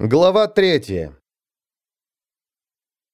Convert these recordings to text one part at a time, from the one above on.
Глава третья.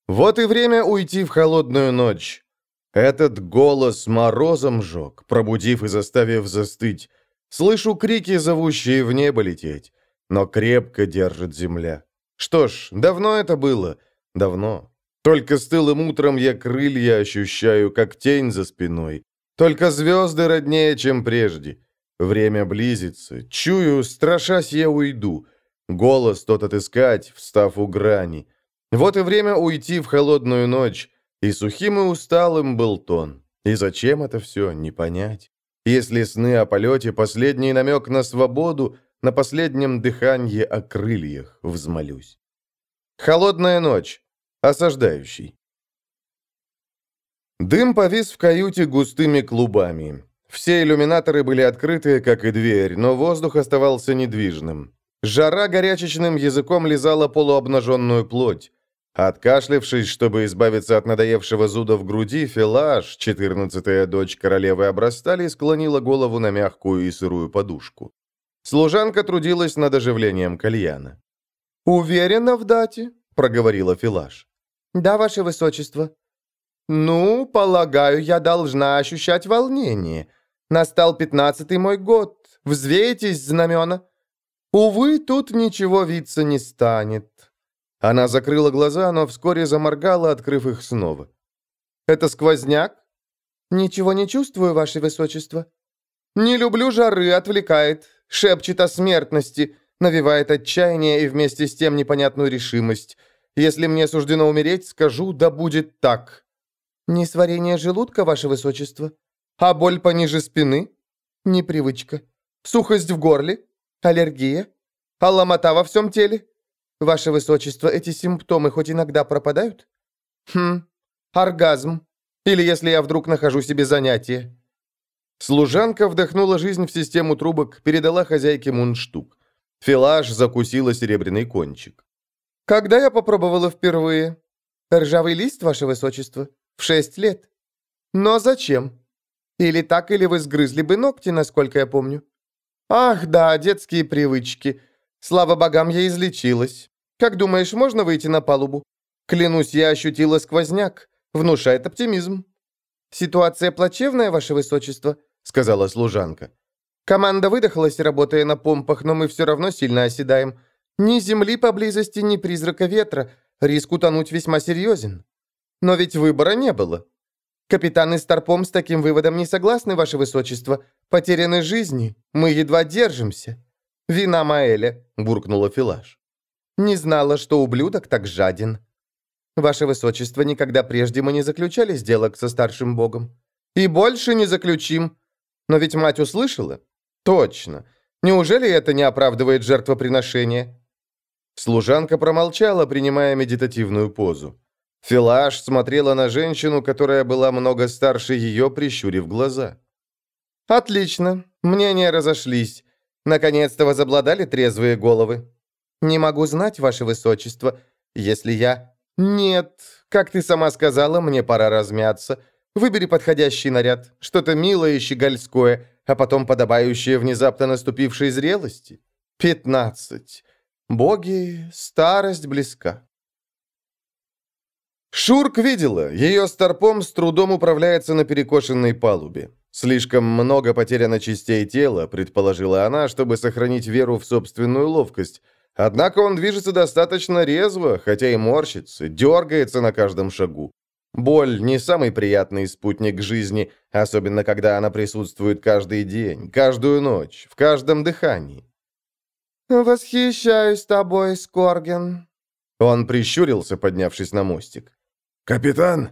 Вот и время уйти в холодную ночь. Этот голос морозом жег, пробудив и заставив застыть. Слышу крики, зовущие в небо лететь, но крепко держит земля. Что ж, давно это было, давно. Только стылым утром я крылья ощущаю, как тень за спиной. Только звезды роднее, чем прежде. Время близится, чую, страшась я уйду — Голос тот отыскать, встав у грани. Вот и время уйти в холодную ночь. И сухим и усталым был тон. И зачем это все, не понять. Если сны о полете, последний намек на свободу, на последнем дыхании о крыльях взмолюсь. Холодная ночь. Осаждающий. Дым повис в каюте густыми клубами. Все иллюминаторы были открыты, как и дверь, но воздух оставался недвижным. Жара горячечным языком лизала полуобнаженную плоть. Откашлившись, чтобы избавиться от надоевшего зуда в груди, Филаш, четырнадцатая дочь королевы Обрастали, склонила голову на мягкую и сырую подушку. Служанка трудилась над оживлением кальяна. «Уверена в дате?» — проговорила Филаш. «Да, ваше высочество». «Ну, полагаю, я должна ощущать волнение. Настал пятнадцатый мой год. Взвейтесь, знамена». Увы, тут ничего виться не станет. Она закрыла глаза, но вскоре заморгала, открыв их снова. «Это сквозняк?» «Ничего не чувствую, ваше высочество». «Не люблю жары, отвлекает, шепчет о смертности, навевает отчаяние и вместе с тем непонятную решимость. Если мне суждено умереть, скажу, да будет так». «Несварение желудка, ваше высочество?» «А боль пониже спины?» «Непривычка». «Сухость в горле?» Аллергия? А ломота во всем теле? Ваше Высочество, эти симптомы хоть иногда пропадают? Хм, оргазм. Или если я вдруг нахожу себе занятие. Служанка вдохнула жизнь в систему трубок, передала хозяйке мундштук. Филаж закусила серебряный кончик. «Когда я попробовала впервые?» «Ржавый лист, ваше высочество. В шесть лет». «Но зачем?» «Или так, или вы сгрызли бы ногти, насколько я помню». «Ах, да, детские привычки. Слава богам, я излечилась. Как думаешь, можно выйти на палубу? Клянусь, я ощутила сквозняк. Внушает оптимизм». «Ситуация плачевная, ваше высочество», — сказала служанка. «Команда выдохлась, работая на помпах, но мы все равно сильно оседаем. Ни земли поблизости, ни призрака ветра. Риск утонуть весьма серьезен. Но ведь выбора не было. Капитаны Старпом с таким выводом не согласны, ваше высочество. Потеряны жизни. Мы едва держимся. Вина Маэля, буркнула Филаш. Не знала, что ублюдок так жаден. Ваше высочество, никогда прежде мы не заключали сделок со старшим богом. И больше не заключим. Но ведь мать услышала? Точно. Неужели это не оправдывает жертвоприношение? Служанка промолчала, принимая медитативную позу. Филаш смотрела на женщину, которая была много старше ее, прищурив глаза. «Отлично. Мнения разошлись. Наконец-то возобладали трезвые головы. Не могу знать, ваше высочество, если я...» «Нет, как ты сама сказала, мне пора размяться. Выбери подходящий наряд, что-то милое и щегольское, а потом подобающее внезапно наступившей зрелости. Пятнадцать. Боги, старость близка». Шурк видела, ее старпом с трудом управляется на перекошенной палубе. Слишком много потеряно частей тела, предположила она, чтобы сохранить веру в собственную ловкость. Однако он движется достаточно резво, хотя и морщится, дергается на каждом шагу. Боль – не самый приятный спутник жизни, особенно когда она присутствует каждый день, каждую ночь, в каждом дыхании. «Восхищаюсь тобой, Скорген». Он прищурился, поднявшись на мостик. «Капитан?»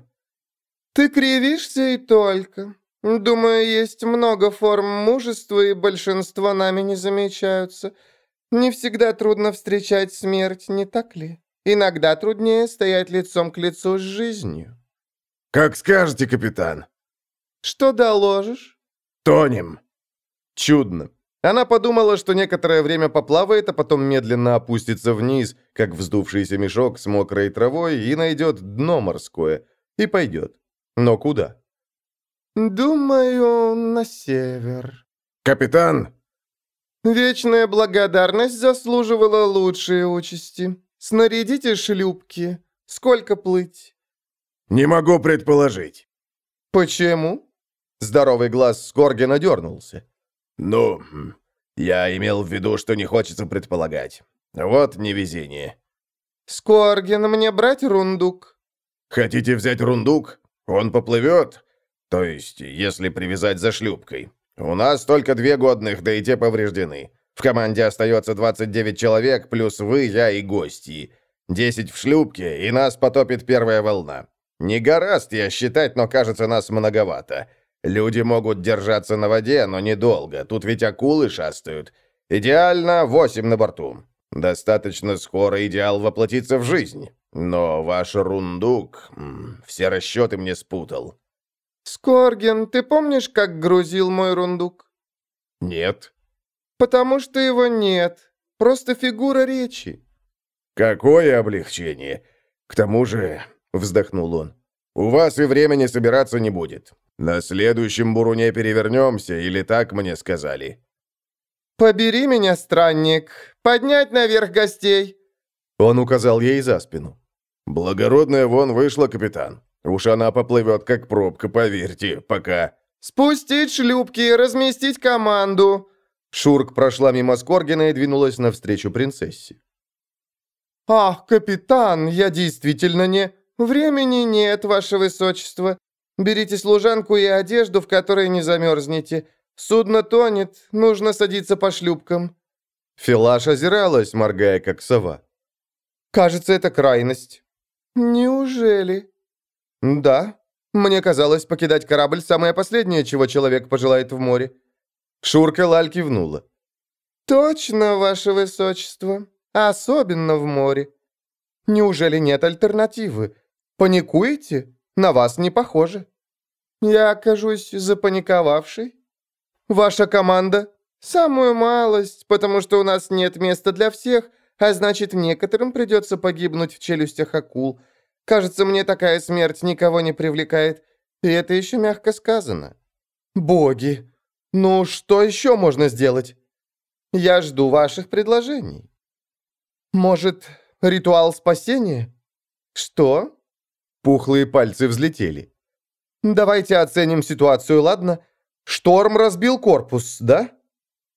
«Ты кривишься и только. Думаю, есть много форм мужества, и большинство нами не замечаются. Не всегда трудно встречать смерть, не так ли? Иногда труднее стоять лицом к лицу с жизнью». «Как скажете, капитан». «Что доложишь?» «Тонем». «Чудно. Она подумала, что некоторое время поплавает, а потом медленно опустится вниз, как вздувшийся мешок с мокрой травой, и найдет дно морское. И пойдет. Но куда? «Думаю, на север». «Капитан!» Вечная благодарность заслуживала лучшей участи. Снарядите шлюпки. Сколько плыть?» «Не могу предположить». «Почему?» Здоровый глаз Скоргена дернулся. «Ну, я имел в виду, что не хочется предполагать. Вот невезение». «Скорген, мне брать рундук?» «Хотите взять рундук? Он поплывет? То есть, если привязать за шлюпкой. У нас только две годных, да и те повреждены. В команде остается 29 человек, плюс вы, я и гости. 10 в шлюпке, и нас потопит первая волна. Не гораст я считать, но кажется, нас многовато. Люди могут держаться на воде, но недолго. Тут ведь акулы шастают. Идеально 8 на борту. Достаточно скоро идеал воплотится в жизнь. Но ваш рундук... Все расчеты мне спутал. «Скорген, ты помнишь, как грузил мой рундук?» «Нет». «Потому что его нет. Просто фигура речи». «Какое облегчение! К тому же...» — вздохнул он. «У вас и времени собираться не будет. На следующем буруне перевернемся, или так мне сказали». «Побери меня, странник. Поднять наверх гостей». Он указал ей за спину. «Благородная вон вышла, капитан. Уж она поплывет, как пробка, поверьте, пока...» «Спустить шлюпки, разместить команду!» Шурк прошла мимо Скоргина и двинулась навстречу принцессе. «Ах, капитан, я действительно не... Времени нет, ваше высочество. Берите служанку и одежду, в которой не замерзнете. Судно тонет, нужно садиться по шлюпкам». Филаш озиралась, моргая, как сова. «Кажется, это крайность». «Неужели?» «Да. Мне казалось, покидать корабль – самое последнее, чего человек пожелает в море». Шурка Лаль кивнула. «Точно, ваше высочество. Особенно в море. Неужели нет альтернативы? Паникуете? На вас не похоже. Я окажусь запаниковавшей. Ваша команда – самую малость, потому что у нас нет места для всех, а значит, некоторым придется погибнуть в челюстях акул – Кажется, мне такая смерть никого не привлекает. И это еще мягко сказано. Боги! Ну, что еще можно сделать? Я жду ваших предложений. Может, ритуал спасения? Что? Пухлые пальцы взлетели. Давайте оценим ситуацию, ладно? Шторм разбил корпус, да?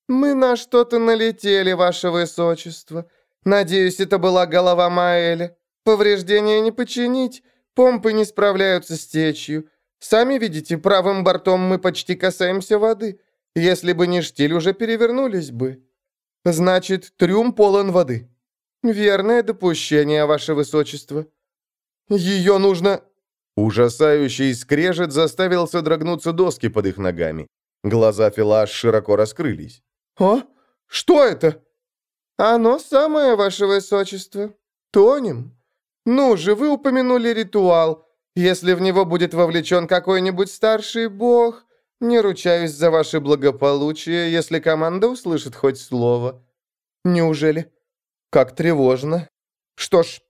Мы на что-то налетели, ваше высочество. Надеюсь, это была голова Маэля. Повреждения не починить, помпы не справляются с течью. Сами видите, правым бортом мы почти касаемся воды. Если бы не штиль, уже перевернулись бы. Значит, трюм полон воды. Верное допущение, ваше высочество. Ее нужно... Ужасающий скрежет заставил содрогнуться доски под их ногами. Глаза Филаш широко раскрылись. «А? Что это?» «Оно самое, ваше высочество. Тонем. «Ну же, вы упомянули ритуал. Если в него будет вовлечен какой-нибудь старший бог, не ручаюсь за ваше благополучие, если команда услышит хоть слово». «Неужели? Как тревожно. Что ж,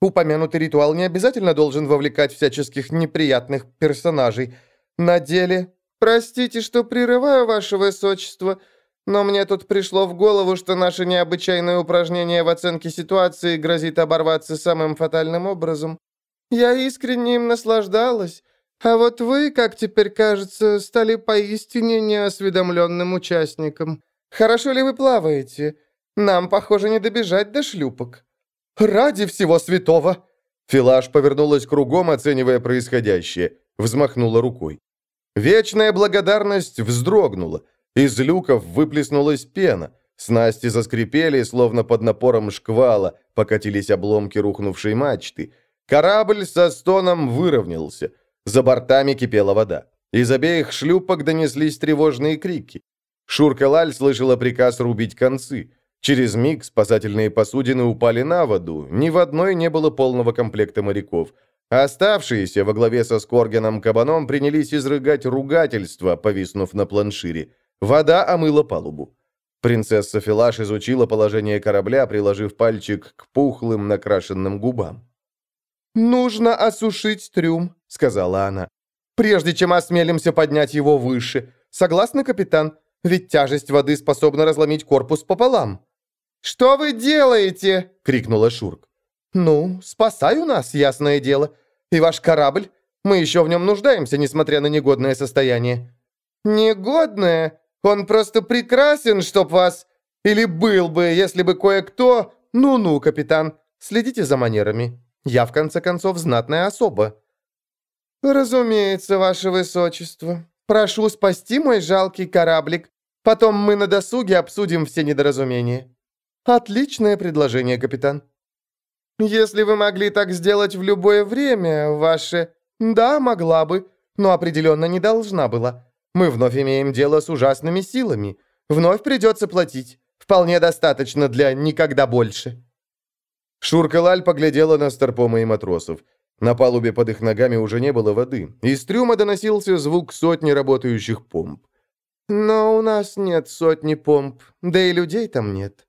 упомянутый ритуал не обязательно должен вовлекать всяческих неприятных персонажей. На деле...» «Простите, что прерываю ваше высочество», но мне тут пришло в голову, что наше необычайное упражнение в оценке ситуации грозит оборваться самым фатальным образом. Я искренне им наслаждалась. А вот вы, как теперь кажется, стали поистине неосведомленным участником. Хорошо ли вы плаваете? Нам, похоже, не добежать до шлюпок. Ради всего святого!» Филаш повернулась кругом, оценивая происходящее. Взмахнула рукой. Вечная благодарность вздрогнула. Из люков выплеснулась пена. Снасти заскрипели, словно под напором шквала, покатились обломки рухнувшей мачты. Корабль со стоном выровнялся. За бортами кипела вода. Из обеих шлюпок донеслись тревожные крики. Шурка-Лаль слышала приказ рубить концы. Через миг спасательные посудины упали на воду. Ни в одной не было полного комплекта моряков. Оставшиеся во главе со Скоргеном Кабаном принялись изрыгать ругательства, повиснув на планшире. Вода омыла палубу. Принцесса Филаш изучила положение корабля, приложив пальчик к пухлым накрашенным губам. «Нужно осушить трюм», — сказала она, «прежде чем осмелимся поднять его выше. Согласны, капитан? ведь тяжесть воды способна разломить корпус пополам». «Что вы делаете?» — крикнула Шурк. «Ну, спасаю нас, ясное дело. И ваш корабль? Мы еще в нем нуждаемся, несмотря на негодное состояние». «Негодное? Он просто прекрасен, чтоб вас... Или был бы, если бы кое-кто... Ну-ну, капитан, следите за манерами. Я, в конце концов, знатная особа». «Разумеется, ваше высочество. Прошу спасти мой жалкий кораблик. Потом мы на досуге обсудим все недоразумения». «Отличное предложение, капитан». «Если вы могли так сделать в любое время, ваше...» «Да, могла бы, но определенно не должна была. Мы вновь имеем дело с ужасными силами. Вновь придется платить. Вполне достаточно для никогда больше». Шурка Лаль поглядела на Старпома и матросов. На палубе под их ногами уже не было воды. Из трюма доносился звук сотни работающих помп. «Но у нас нет сотни помп, да и людей там нет».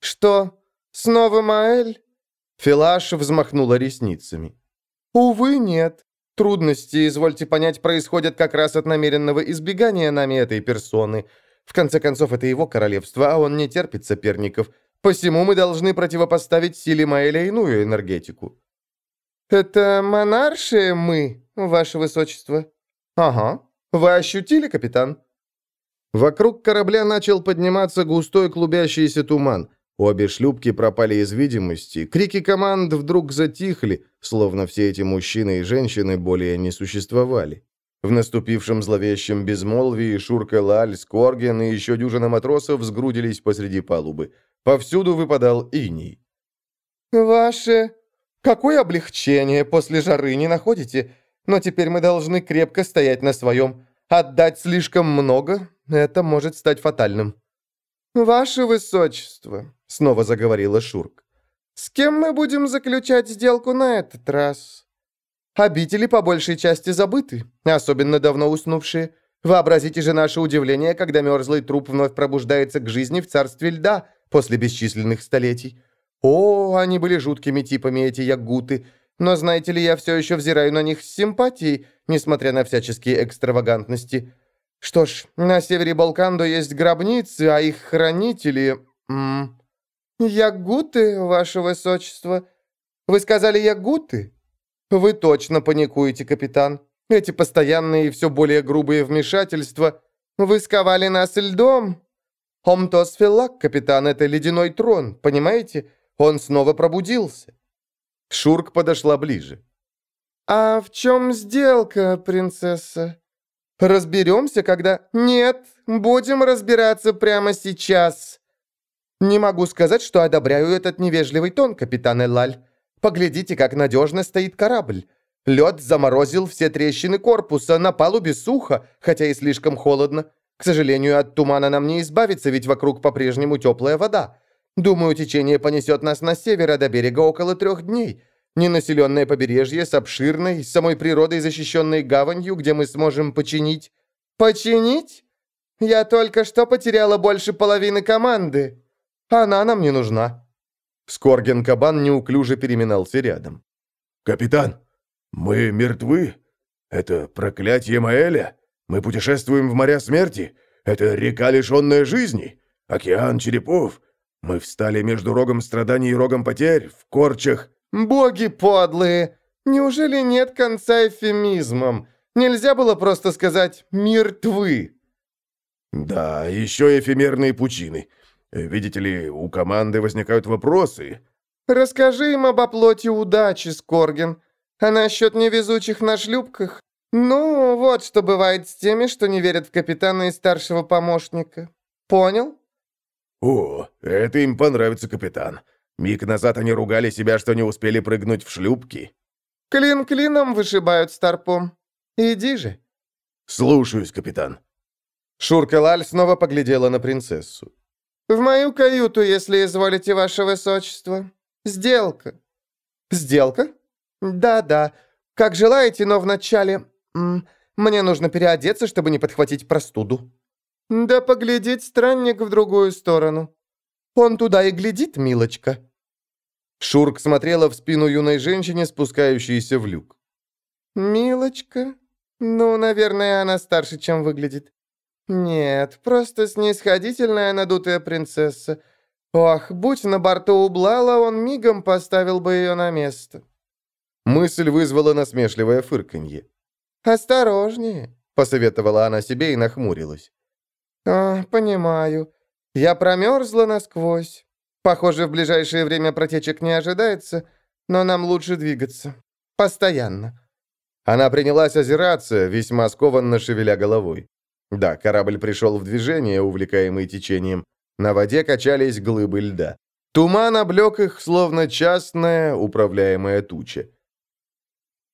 «Что, снова Маэль?» Филаш взмахнула ресницами. «Увы, нет. Трудности, извольте понять, происходят как раз от намеренного избегания нами этой персоны. В конце концов, это его королевство, а он не терпит соперников. Посему мы должны противопоставить силе Маэля иную энергетику». «Это монаршие мы, ваше высочество?» «Ага. Вы ощутили, капитан?» Вокруг корабля начал подниматься густой клубящийся туман. Обе шлюпки пропали из видимости. Крики команд вдруг затихли, словно все эти мужчины и женщины более не существовали. В наступившем зловещем безмолвии Шурка Лаль, Скорген и еще дюжина матросов сгрудились посреди палубы. Повсюду выпадал иней. «Ваше... Какое облегчение после жары не находите? Но теперь мы должны крепко стоять на своем. Отдать слишком много — это может стать фатальным». «Ваше Высочество», — снова заговорила Шурк, — «с кем мы будем заключать сделку на этот раз?» «Обители по большей части забыты, особенно давно уснувшие. Вообразите же наше удивление, когда мерзлый труп вновь пробуждается к жизни в царстве льда после бесчисленных столетий. О, они были жуткими типами, эти ягуты. Но знаете ли, я все еще взираю на них с симпатией, несмотря на всяческие экстравагантности. Что ж, на севере Балкандо есть гробницы, а их хранители... М -м, ягуты, ваше высочество. Вы сказали ягуты? Вы точно паникуете, капитан. Эти постоянные и все более грубые вмешательства. Вы сковали нас льдом. Омтосфилак, капитан, это ледяной трон, понимаете? Он снова пробудился. Шурк подошла ближе. «А в чем сделка, принцесса?» «Разберемся, когда...» «Нет, будем разбираться прямо сейчас!» «Не могу сказать, что одобряю этот невежливый тон, капитан Эллаль. Поглядите, как надежно стоит корабль. Лед заморозил все трещины корпуса, на палубе сухо, хотя и слишком холодно. К сожалению, от тумана нам не избавиться, ведь вокруг по-прежнему теплая вода. Думаю, течение понесет нас на север, а до берега около трех дней. Ненаселенное побережье с обширной, самой природой защищенной гаванью, где мы сможем починить... Починить? Я только что потеряла больше половины команды. Она нам не нужна. Скорген-кабан неуклюже переминался рядом. «Капитан, мы мертвы? Это проклятие Маэля? Мы путешествуем в моря смерти? Это река, лишенная жизни? Океан черепов? Мы встали между рогом страданий и рогом потерь, в корчах. Боги подлые! Неужели нет конца эфемизмам? Нельзя было просто сказать «мертвы». Да, еще эфемерные пучины. Видите ли, у команды возникают вопросы. Расскажи им об оплоте удачи, Скорген. А насчет невезучих на шлюпках? Ну, вот что бывает с теми, что не верят в капитана и старшего помощника. Понял? «О, это им понравится, капитан. Миг назад они ругали себя, что не успели прыгнуть в шлюпки». «Клин клином вышибают старпом. Иди же». «Слушаюсь, капитан». Шурка Лаль снова поглядела на принцессу. «В мою каюту, если изволите, ваше высочество. Сделка». «Сделка? Да-да. Как желаете, но вначале... Мне нужно переодеться, чтобы не подхватить простуду». «Да поглядеть странник в другую сторону. Он туда и глядит, милочка». Шурк смотрела в спину юной женщине, спускающейся в люк. «Милочка? Ну, наверное, она старше, чем выглядит. «Нет, просто снисходительная надутая принцесса. Ох, будь на борту Ублала, он мигом поставил бы ее на место». Мысль вызвала насмешливое фырканье. «Осторожнее», — посоветовала она себе и нахмурилась. «А, понимаю. Я промерзла насквозь. Похоже, в ближайшее время протечек не ожидается, но нам лучше двигаться. Постоянно». Она принялась озираться, весьма скованно шевеля головой. Да, корабль пришел в движение, увлекаемый течением. На воде качались глыбы льда. Туман облек их, словно частная, управляемая туча.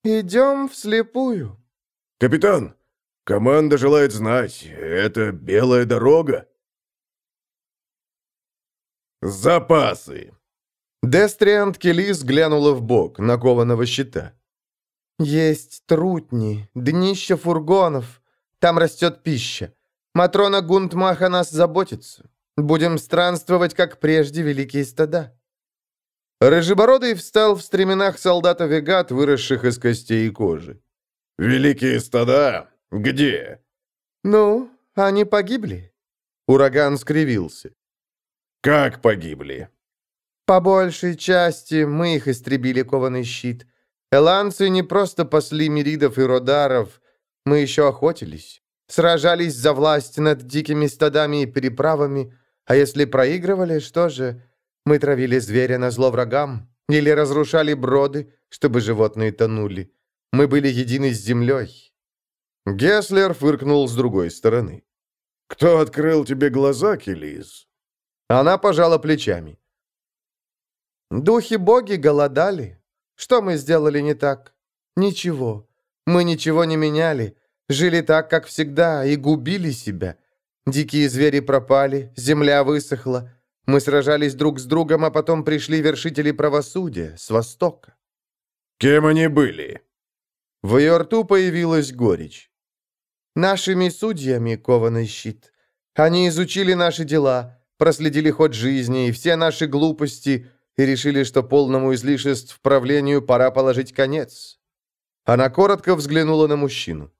«Идем вслепую». «Капитан, команда желает знать, это белая дорога?» «Запасы!» Дестриант Келис глянула в бок, на кованого щита. «Есть трутни, днища фургонов. Там растет пища. Матрона Гунтмаха нас заботится. Будем странствовать, как прежде, великие стада». Рыжебородый встал в стременах солдата Вегат, выросших из костей и кожи. «Великие стада? Где?» «Ну, они погибли». Ураган скривился. «Как погибли?» «По большей части мы их истребили, кованый щит. Эланцы не просто пасли миридов и родаров, мы еще охотились. Сражались за власть над дикими стадами и переправами, а если проигрывали, что же? Мы травили зверя на зло врагам или разрушали броды, чтобы животные тонули. Мы были едины с землей». Геслер фыркнул с другой стороны. «Кто открыл тебе глаза, Келис?» Она пожала плечами. «Духи-боги голодали. Что мы сделали не так? Ничего. Мы ничего не меняли. Жили так, как всегда, и губили себя. Дикие звери пропали, земля высохла. Мы сражались друг с другом, а потом пришли вершители правосудия с востока. Кем они были? В ее рту появилась горечь. Нашими судьями, кованый щит. Они изучили наши дела, проследили ход жизни и все наши глупости — и решили, что полному излишеств правлению пора положить конец. Она коротко взглянула на мужчину.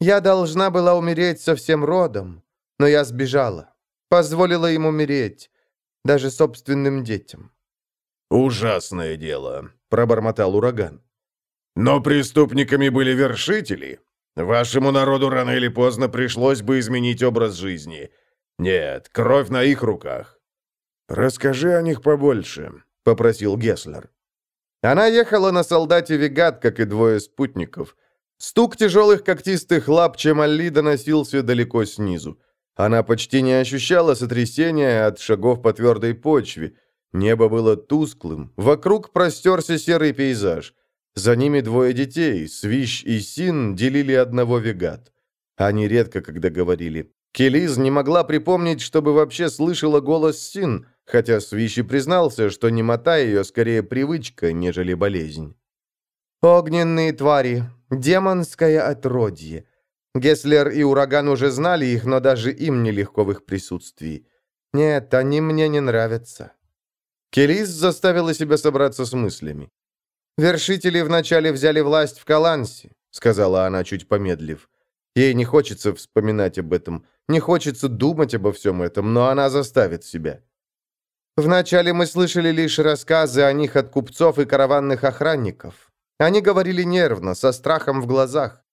«Я должна была умереть со всем родом, но я сбежала. Позволила им умереть, даже собственным детям». «Ужасное дело», — пробормотал ураган. «Но преступниками были вершители. Вашему народу рано или поздно пришлось бы изменить образ жизни. Нет, кровь на их руках. «Расскажи о них побольше», — попросил Гесслер. Она ехала на солдате Вегат, как и двое спутников. Стук тяжелых когтистых лап Чемалли доносился далеко снизу. Она почти не ощущала сотрясения от шагов по твердой почве. Небо было тусклым, вокруг простерся серый пейзаж. За ними двое детей, Свищ и Син, делили одного Вегат. Они редко когда говорили. Келиз не могла припомнить, чтобы вообще слышала голос Син, хотя Свищи признался, что немота ее скорее привычка, нежели болезнь. «Огненные твари, демонское отродье. Геслер и Ураган уже знали их, но даже им нелегко в их присутствии. Нет, они мне не нравятся». Келис заставила себя собраться с мыслями. «Вершители вначале взяли власть в Калансе», — сказала она, чуть помедлив. Ей не хочется вспоминать об этом, не хочется думать обо всем этом, но она заставит себя. Вначале мы слышали лишь рассказы о них от купцов и караванных охранников. Они говорили нервно, со страхом в глазах.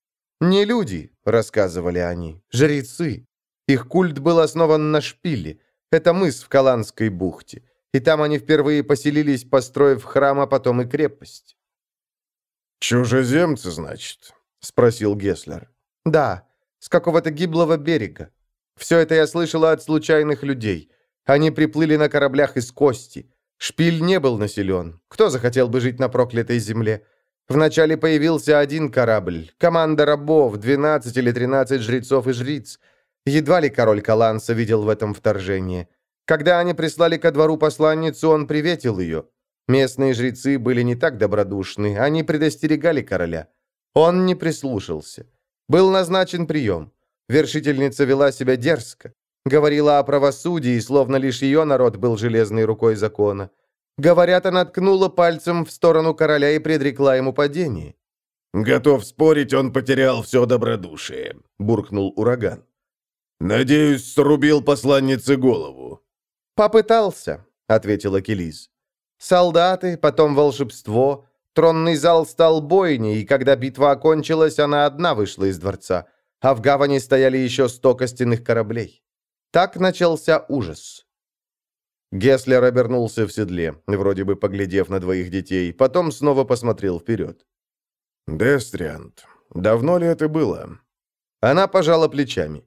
«Не люди», — рассказывали они, — «жрецы. Их культ был основан на шпиле. Это мыс в Каланской бухте. И там они впервые поселились, построив храм, а потом и крепость». «Чужеземцы, значит?» — спросил Геслер. «Да, с какого-то гиблого берега. Все это я слышала от случайных людей. Они приплыли на кораблях из кости. Шпиль не был населен. Кто захотел бы жить на проклятой земле? Вначале появился один корабль, команда рабов, 12 или 13 жрецов и жриц. Едва ли король Каланса видел в этом вторжение. Когда они прислали ко двору посланницу, он приветил ее. Местные жрецы были не так добродушны, они предостерегали короля. Он не прислушался. Был назначен прием. Вершительница вела себя дерзко. Говорила о правосудии, словно лишь ее народ был железной рукой закона. Говорят, она ткнула пальцем в сторону короля и предрекла ему падение. «Готов спорить, он потерял все добродушие», — буркнул ураган. «Надеюсь, срубил посланнице голову». «Попытался», — ответила Келис. «Солдаты, потом волшебство. Тронный зал стал бойней, и когда битва окончилась, она одна вышла из дворца, а в гавани стояли еще сто костяных кораблей. Так начался ужас». Геслер обернулся в седле, вроде бы поглядев на двоих детей, потом снова посмотрел вперед. «Дестриант, давно ли это было?» Она пожала плечами.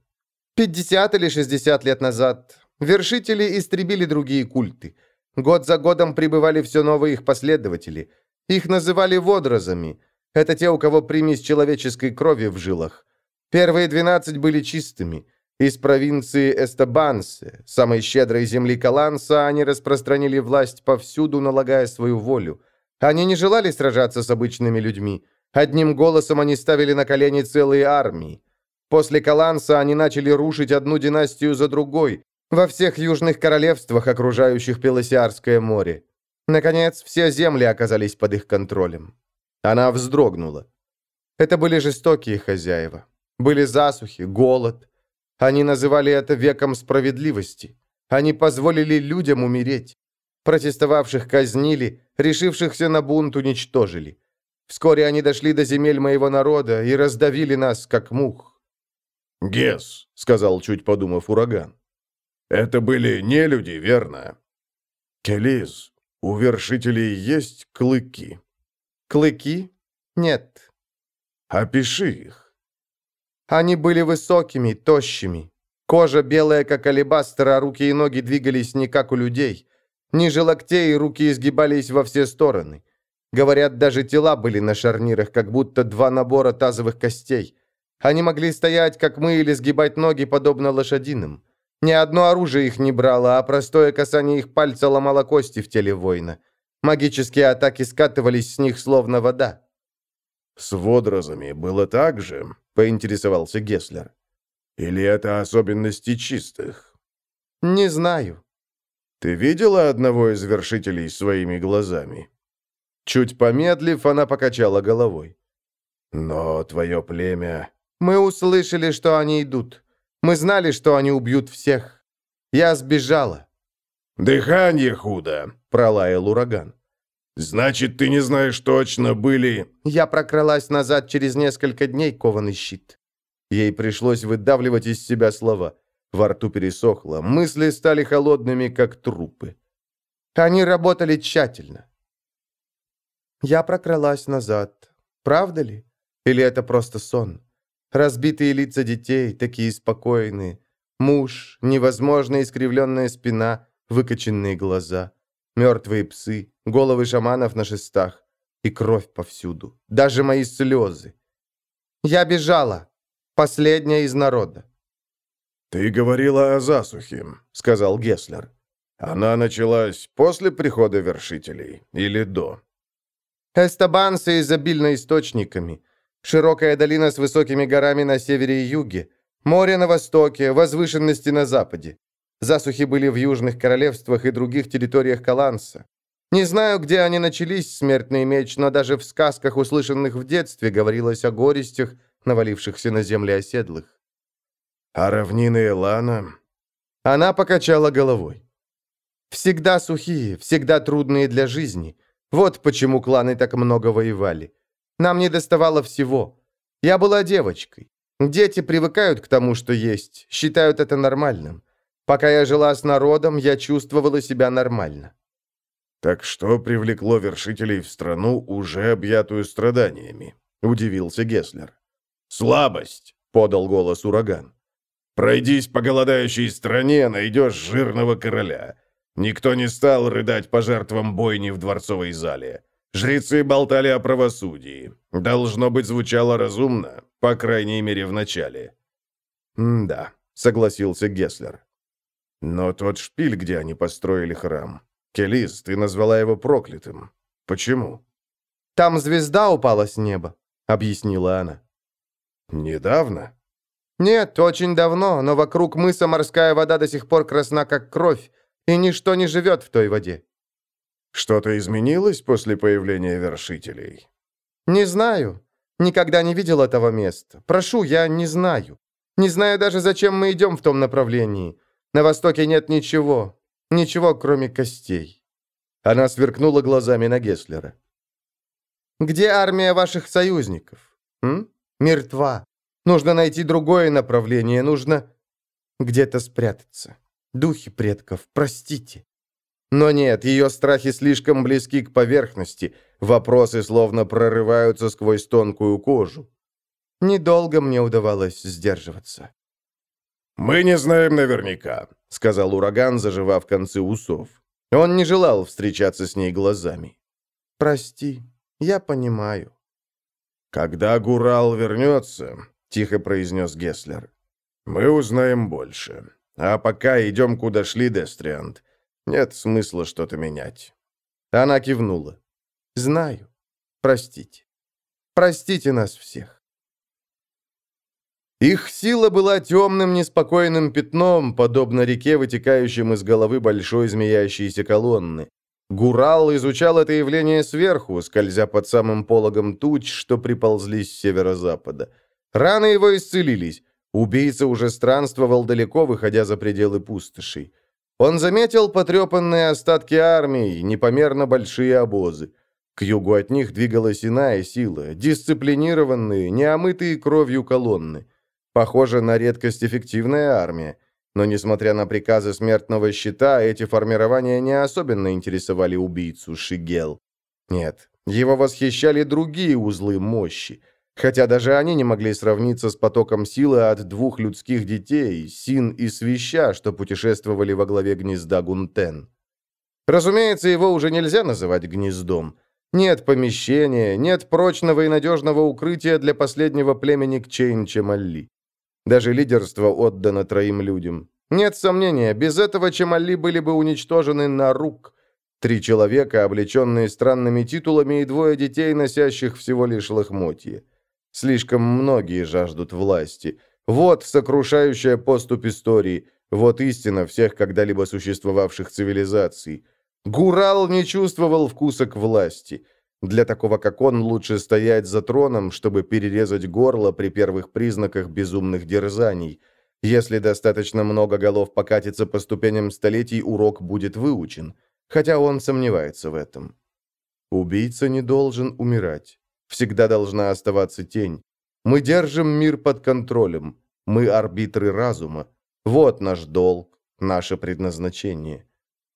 «Пятьдесят или шестьдесят лет назад. Вершители истребили другие культы. Год за годом прибывали все новые их последователи. Их называли водразами. Это те, у кого примесь человеческой крови в жилах. Первые двенадцать были чистыми. Из провинции Эстабансе, самой щедрой земли Каланса, они распространили власть повсюду, налагая свою волю. Они не желали сражаться с обычными людьми. Одним голосом они ставили на колени целые армии. После Каланса они начали рушить одну династию за другой, во всех южных королевствах, окружающих Пелосиарское море. Наконец, все земли оказались под их контролем. Она вздрогнула. Это были жестокие хозяева. Были засухи, голод. Они называли это веком справедливости. Они позволили людям умереть. Протестовавших казнили, решившихся на бунт уничтожили. Вскоре они дошли до земель моего народа и раздавили нас, как мух. «Гес», — сказал, чуть подумав, ураган. Это были не люди, верно? Келиз, у вершителей есть клыки? Клыки? Нет. Опиши их. Они были высокими, тощими. Кожа белая, как алебастр, а руки и ноги двигались не как у людей. Ниже локтей руки изгибались во все стороны. Говорят, даже тела были на шарнирах, как будто два набора тазовых костей. Они могли стоять, как мы, или сгибать ноги, подобно лошадиным. Ни одно оружие их не брало, а простое касание их пальца ломало кости в теле воина. Магические атаки скатывались с них словно вода. «С водразами было так же?» — поинтересовался Геслер. «Или это особенности чистых?» «Не знаю». «Ты видела одного из вершителей своими глазами?» Чуть помедлив, она покачала головой. «Но твое племя...» «Мы услышали, что они идут. Мы знали, что они убьют всех. Я сбежала». «Дыхание худо», — пролаял ураган. «Значит, ты не знаешь точно, были...» Я прокралась назад через несколько дней, кованый щит. Ей пришлось выдавливать из себя слова. Во рту пересохло, мысли стали холодными, как трупы. Они работали тщательно. Я прокралась назад. Правда ли? Или это просто сон? Разбитые лица детей, такие спокойные. Муж, невозможно искривленная спина, выкоченные глаза. Мертвые псы, головы шаманов на шестах. И кровь повсюду. Даже мои слезы. Я бежала. Последняя из народа. «Ты говорила о засухе», — сказал Геслер. «Она началась после прихода вершителей или до?» Эстабанцы изобильно источниками. Широкая долина с высокими горами на севере и юге. Море на востоке, возвышенности на западе. Засухи были в южных королевствах и других территориях Каланса. Не знаю, где они начались, смертный меч, но даже в сказках, услышанных в детстве, говорилось о горестях, навалившихся на земли оседлых. А равнины Элана? Она покачала головой. Всегда сухие, всегда трудные для жизни. Вот почему кланы так много воевали. Нам не доставало всего. Я была девочкой. Дети привыкают к тому, что есть, считают это нормальным. Пока я жила с народом, я чувствовала себя нормально. «Так что привлекло вершителей в страну, уже объятую страданиями?» — удивился Геслер. «Слабость!» — подал голос ураган. «Пройдись по голодающей стране, найдешь жирного короля. Никто не стал рыдать по жертвам бойни в дворцовой зале. Жрецы болтали о правосудии. Должно быть, звучало разумно, по крайней мере, в начале. «Да», — согласился Геслер. «Но тот шпиль, где они построили храм. Келис, ты назвала его проклятым. Почему?» «Там звезда упала с неба», — объяснила она. «Недавно?» «Нет, очень давно, но вокруг мыса морская вода до сих пор красна, как кровь, и ничто не живет в той воде. Что-то изменилось после появления вершителей? Не знаю. Никогда не видел этого места. Прошу, я не знаю. Не знаю даже, зачем мы идем в том направлении. На востоке нет ничего. Ничего, кроме костей». Она сверкнула глазами на Гесслера. «Где армия ваших союзников? М? Мертва. Нужно найти другое направление. Нужно где-то спрятаться. Духи предков, простите». Но нет, ее страхи слишком близки к поверхности. Вопросы словно прорываются сквозь тонкую кожу. Недолго мне удавалось сдерживаться. «Мы не знаем наверняка», — сказал ураган, заживав концы усов. Он не желал встречаться с ней глазами. «Прости, я понимаю». «Когда Гурал вернется», — тихо произнес Гесслер, — «мы узнаем больше. А пока идем, куда шли, Дестриант. Нет смысла что-то менять». Она кивнула. «Знаю. Простите. Простите нас всех». Их сила была темным, неспокойным пятном, подобно реке, вытекающим из головы большой змеящейся колонны. Гурал изучал это явление сверху, скользя под самым пологом туч, что приползли с северо-запада. Раны его исцелились. Убийца уже странствовал далеко, выходя за пределы пустошей. Он заметил потрепанные остатки армии, непомерно большие обозы. К югу от них двигалась иная сила, дисциплинированные, неомытые кровью колонны. Похоже на редкость эффективная армия. Но, несмотря на приказы смертного щита, эти формирования не особенно интересовали убийцу Шигел. Нет, его восхищали другие узлы мощи. Хотя даже они не могли сравниться с потоком силы от двух людских детей, Син и Свища, что путешествовали во главе гнезда Гунтен. Разумеется, его уже нельзя называть гнездом. Нет помещения, нет прочного и надежного укрытия для последнего племени Кчейн-Чемалли. Даже лидерство отдано троим людям. Нет сомнения, без этого Чемали были бы уничтожены на рук. Три человека, облеченные странными титулами, и двое детей, носящих всего лишь лохмотье. Слишком многие жаждут власти. Вот сокрушающая поступь истории. Вот истина всех когда-либо существовавших цивилизаций. Гурал не чувствовал вкуса к власти. Для такого, как он, лучше стоять за троном, чтобы перерезать горло при первых признаках безумных дерзаний. Если достаточно много голов покатится по ступеням столетий, урок будет выучен. Хотя он сомневается в этом. Убийца не должен умирать. Всегда должна оставаться тень. Мы держим мир под контролем. Мы арбитры разума. Вот наш долг, наше предназначение.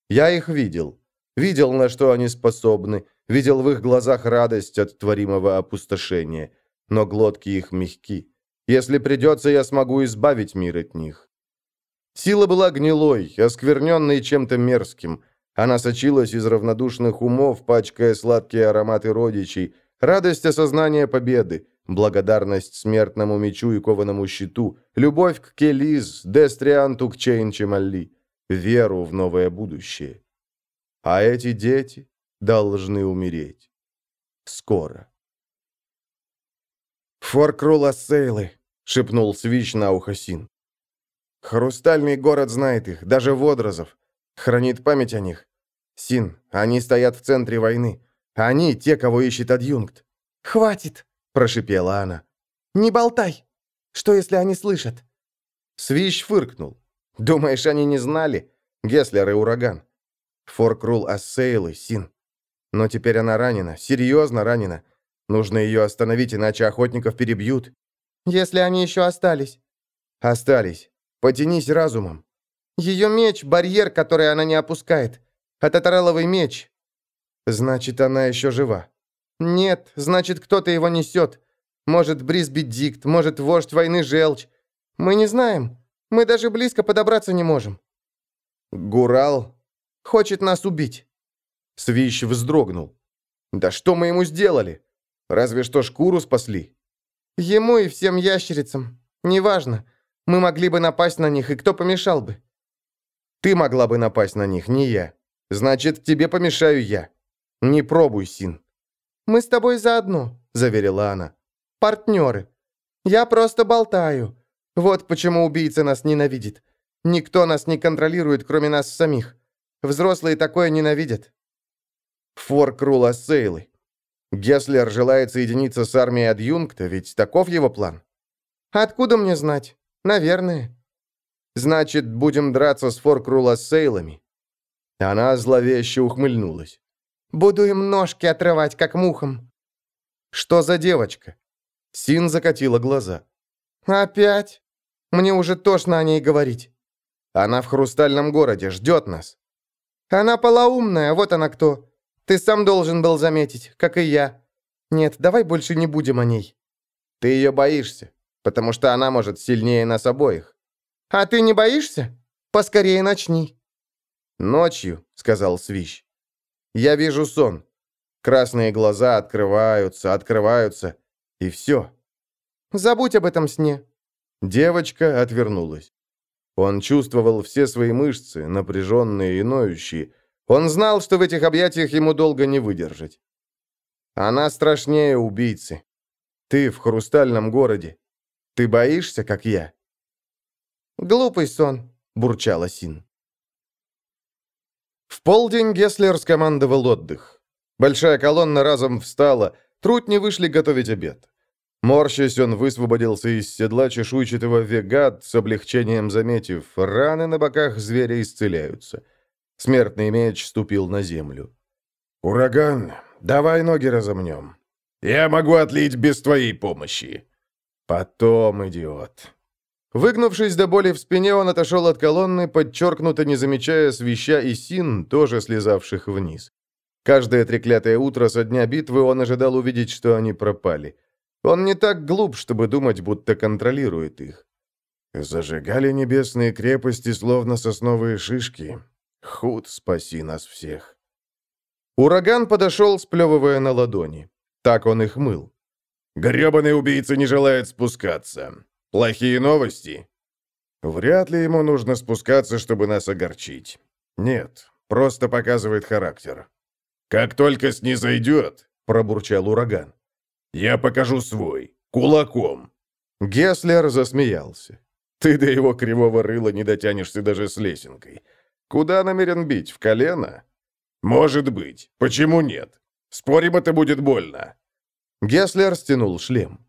Я их видел. Видел, на что они способны, видел в их глазах радость от творимого опустошения. Но глотки их мягки. Если придется, я смогу избавить мир от них. Сила была гнилой, оскверненной чем-то мерзким. Она сочилась из равнодушных умов, пачкая сладкие ароматы родичей, радость осознания победы, благодарность смертному мечу и кованому щиту, любовь к Келиз, Дестрианту к Чейнчемалли, веру в новое будущее. А эти дети должны умереть. Скоро. «Форкрул Ассейлы», — шепнул Свич на ухо Син. «Хрустальный город знает их, даже Водразов. Хранит память о них. Син, они стоят в центре войны. Они те, кого ищет адъюнкт». «Хватит», — прошипела она. «Не болтай. Что, если они слышат?» Свищ фыркнул. «Думаешь, они не знали? Геслер и Ураган. Форкрул Ассейлы, Син. Но теперь она ранена, серьезно ранена. Нужно ее остановить, иначе охотников перебьют. Если они еще остались. Остались. Потянись разумом. Ее меч — барьер, который она не опускает. Ататареловый меч. Значит, она еще жива. Нет, значит, кто-то его несет. Может, Брисби Дикт, может, вождь войны Желчь. Мы не знаем. Мы даже близко подобраться не можем. Гурал Хочет нас убить». Свищ вздрогнул. «Да что мы ему сделали? Разве что шкуру спасли». «Ему и всем ящерицам. Неважно. Мы могли бы напасть на них, и кто помешал бы?» «Ты могла бы напасть на них, не я. Значит, тебе помешаю я. Не пробуй, Син». «Мы с тобой заодно», — заверила она. «Партнеры. Я просто болтаю. Вот почему убийца нас ненавидит. Никто нас не контролирует, кроме нас самих. Взрослые такое ненавидят. Форк Рула Сейлы. Геслер желает соединиться с армией адъюнкта, ведь таков его план. Откуда мне знать? Наверное. Значит, будем драться с Форкрула сейлами. Она зловеще ухмыльнулась. Буду им ножки отрывать, как мухам. Что за девочка? Син закатила глаза. Опять? Мне уже тошно о ней говорить. Она в хрустальном городе, ждет нас. Она полоумная, вот она кто. Ты сам должен был заметить, как и я. Нет, давай больше не будем о ней. Ты ее боишься, потому что она может сильнее нас обоих. А ты не боишься? Поскорее начни. Ночью, сказал Свищ. Я вижу сон. Красные глаза открываются, открываются, и все. Забудь об этом сне. Девочка отвернулась. Он чувствовал все свои мышцы, напряженные и ноющие. Он знал, что в этих объятиях ему долго не выдержать. Она страшнее убийцы. Ты в хрустальном городе. Ты боишься, как я?» «Глупый сон», — бурчала Син. В полдень Гесслер скомандовал отдых. Большая колонна разом встала, трутни вышли готовить обед. Морщась, он высвободился из седла чешуйчатого вегат, с облегчением заметив, раны на боках зверя исцеляются. Смертный меч ступил на землю. «Ураган, давай ноги разомнем. Я могу отлить без твоей помощи». «Потом, идиот». Выгнувшись до боли в спине, он отошел от колонны, подчеркнуто не замечая свища и син, тоже слезавших вниз. Каждое треклятое утро со дня битвы он ожидал увидеть, что они пропали. Он не так глуп, чтобы думать, будто контролирует их. Зажигали небесные крепости, словно сосновые шишки. Худ, спаси нас всех. Ураган подошел, сплевывая на ладони. Так он их мыл. Гребаный убийца не желает спускаться. Плохие новости? Вряд ли ему нужно спускаться, чтобы нас огорчить. Нет, просто показывает характер. Как только снизойдет, пробурчал ураган. Я покажу свой. Кулаком». Геслер засмеялся. «Ты до его кривого рыла не дотянешься даже с лесенкой. Куда намерен бить? В колено?» «Может быть. Почему нет? Спорим, это будет больно». Геслер стянул шлем.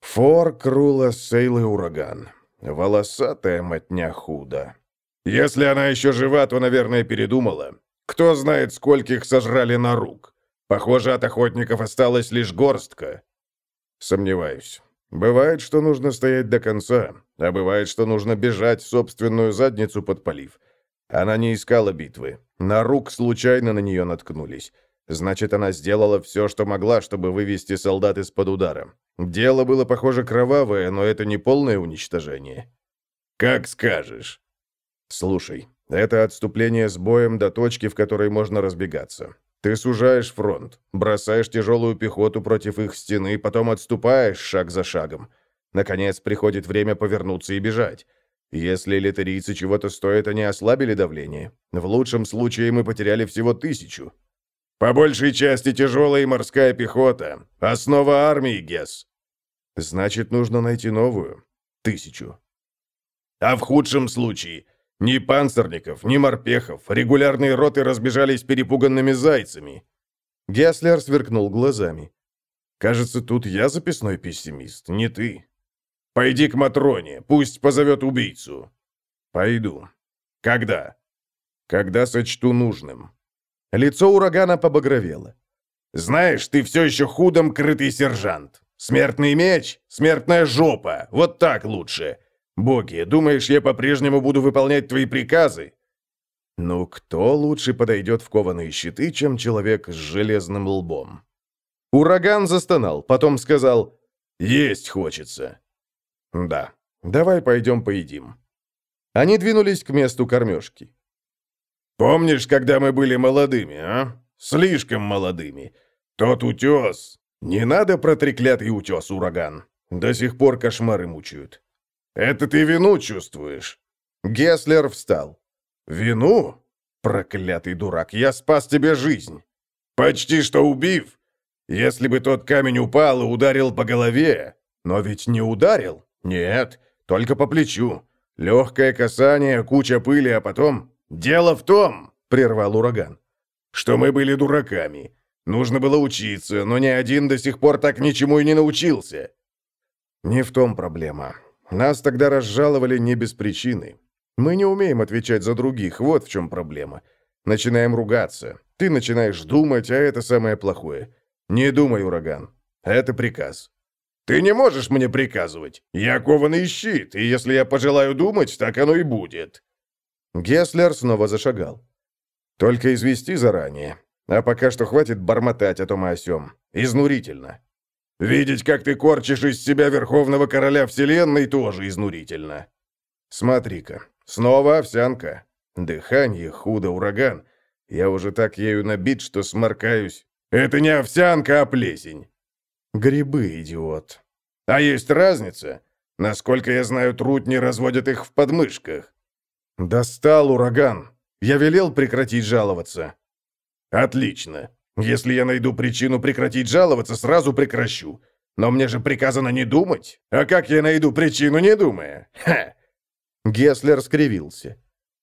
Фор, Крула, Сейл и Ураган. Волосатая мотня худо. Если она еще жива, то, наверное, передумала. Кто знает, скольких сожрали на рук. Похоже, от охотников осталась лишь горстка. Сомневаюсь. Бывает, что нужно стоять до конца, а бывает, что нужно бежать, собственную задницу подпалив. Она не искала битвы. На рук случайно на нее наткнулись. Значит, она сделала все, что могла, чтобы вывести солдат из-под удара. Дело было, похоже, кровавое, но это не полное уничтожение. «Как скажешь». «Слушай, это отступление с боем до точки, в которой можно разбегаться. Ты сужаешь фронт, бросаешь тяжелую пехоту против их стены, потом отступаешь шаг за шагом. Наконец приходит время повернуться и бежать. Если литерийцы чего-то стоят, они ослабили давление. В лучшем случае мы потеряли всего тысячу. По большей части тяжелая морская пехота. Основа армии, Гес. Значит, нужно найти новую. Тысячу. А в худшем случае ни панцирников, ни морпехов. Регулярные роты разбежались перепуганными зайцами. Геслер сверкнул глазами. «Кажется, тут я записной пессимист, не ты. Пойди к Матроне, пусть позовет убийцу». «Пойду». «Когда?» «Когда сочту нужным». Лицо урагана побагровело. «Знаешь, ты все еще худом крытый сержант. Смертный меч, смертная жопа. Вот так лучше. «Боги, думаешь, я по-прежнему буду выполнять твои приказы?» «Ну, кто лучше подойдет в кованые щиты, чем человек с железным лбом?» Ураган застонал, потом сказал «Есть хочется». «Да, давай пойдем поедим». Они двинулись к месту кормежки. «Помнишь, когда мы были молодыми, а? Слишком молодыми. Тот утес. Не надо про треклятый утес, ураган. До сих пор кошмары мучают. Это ты вину чувствуешь?» Геслер встал. «Вину? Проклятый дурак, я спас тебе жизнь. Почти что убив. Если бы тот камень упал и ударил по голове. Но ведь не ударил. Нет, только по плечу. Легкое касание, куча пыли, а потом... Дело в том, — прервал ураган, — что мы были дураками. Нужно было учиться, но ни один до сих пор так ничему и не научился. Не в том проблема. Нас тогда разжаловали не без причины. Мы не умеем отвечать за других, вот в чем проблема. Начинаем ругаться. Ты начинаешь думать, а это самое плохое. Не думай, ураган. Это приказ. Ты не можешь мне приказывать. Я кованый щит, и если я пожелаю думать, так оно и будет. Геслер снова зашагал. Только извести заранее. А пока что хватит бормотать о том и о сём. Изнурительно. Видеть, как ты корчишь из себя Верховного Короля Вселенной, тоже изнурительно. Смотри-ка, снова овсянка. Дыхание, худо, ураган. Я уже так ею набит, что сморкаюсь. Это не овсянка, а плесень. Грибы, идиот. А есть разница? Насколько я знаю, трутни разводят их в подмышках. Достал ураган. Я велел прекратить жаловаться. Отлично. Если я найду причину прекратить жаловаться, сразу прекращу. Но мне же приказано не думать. А как я найду причину, не думая? Ха!» Геслер скривился.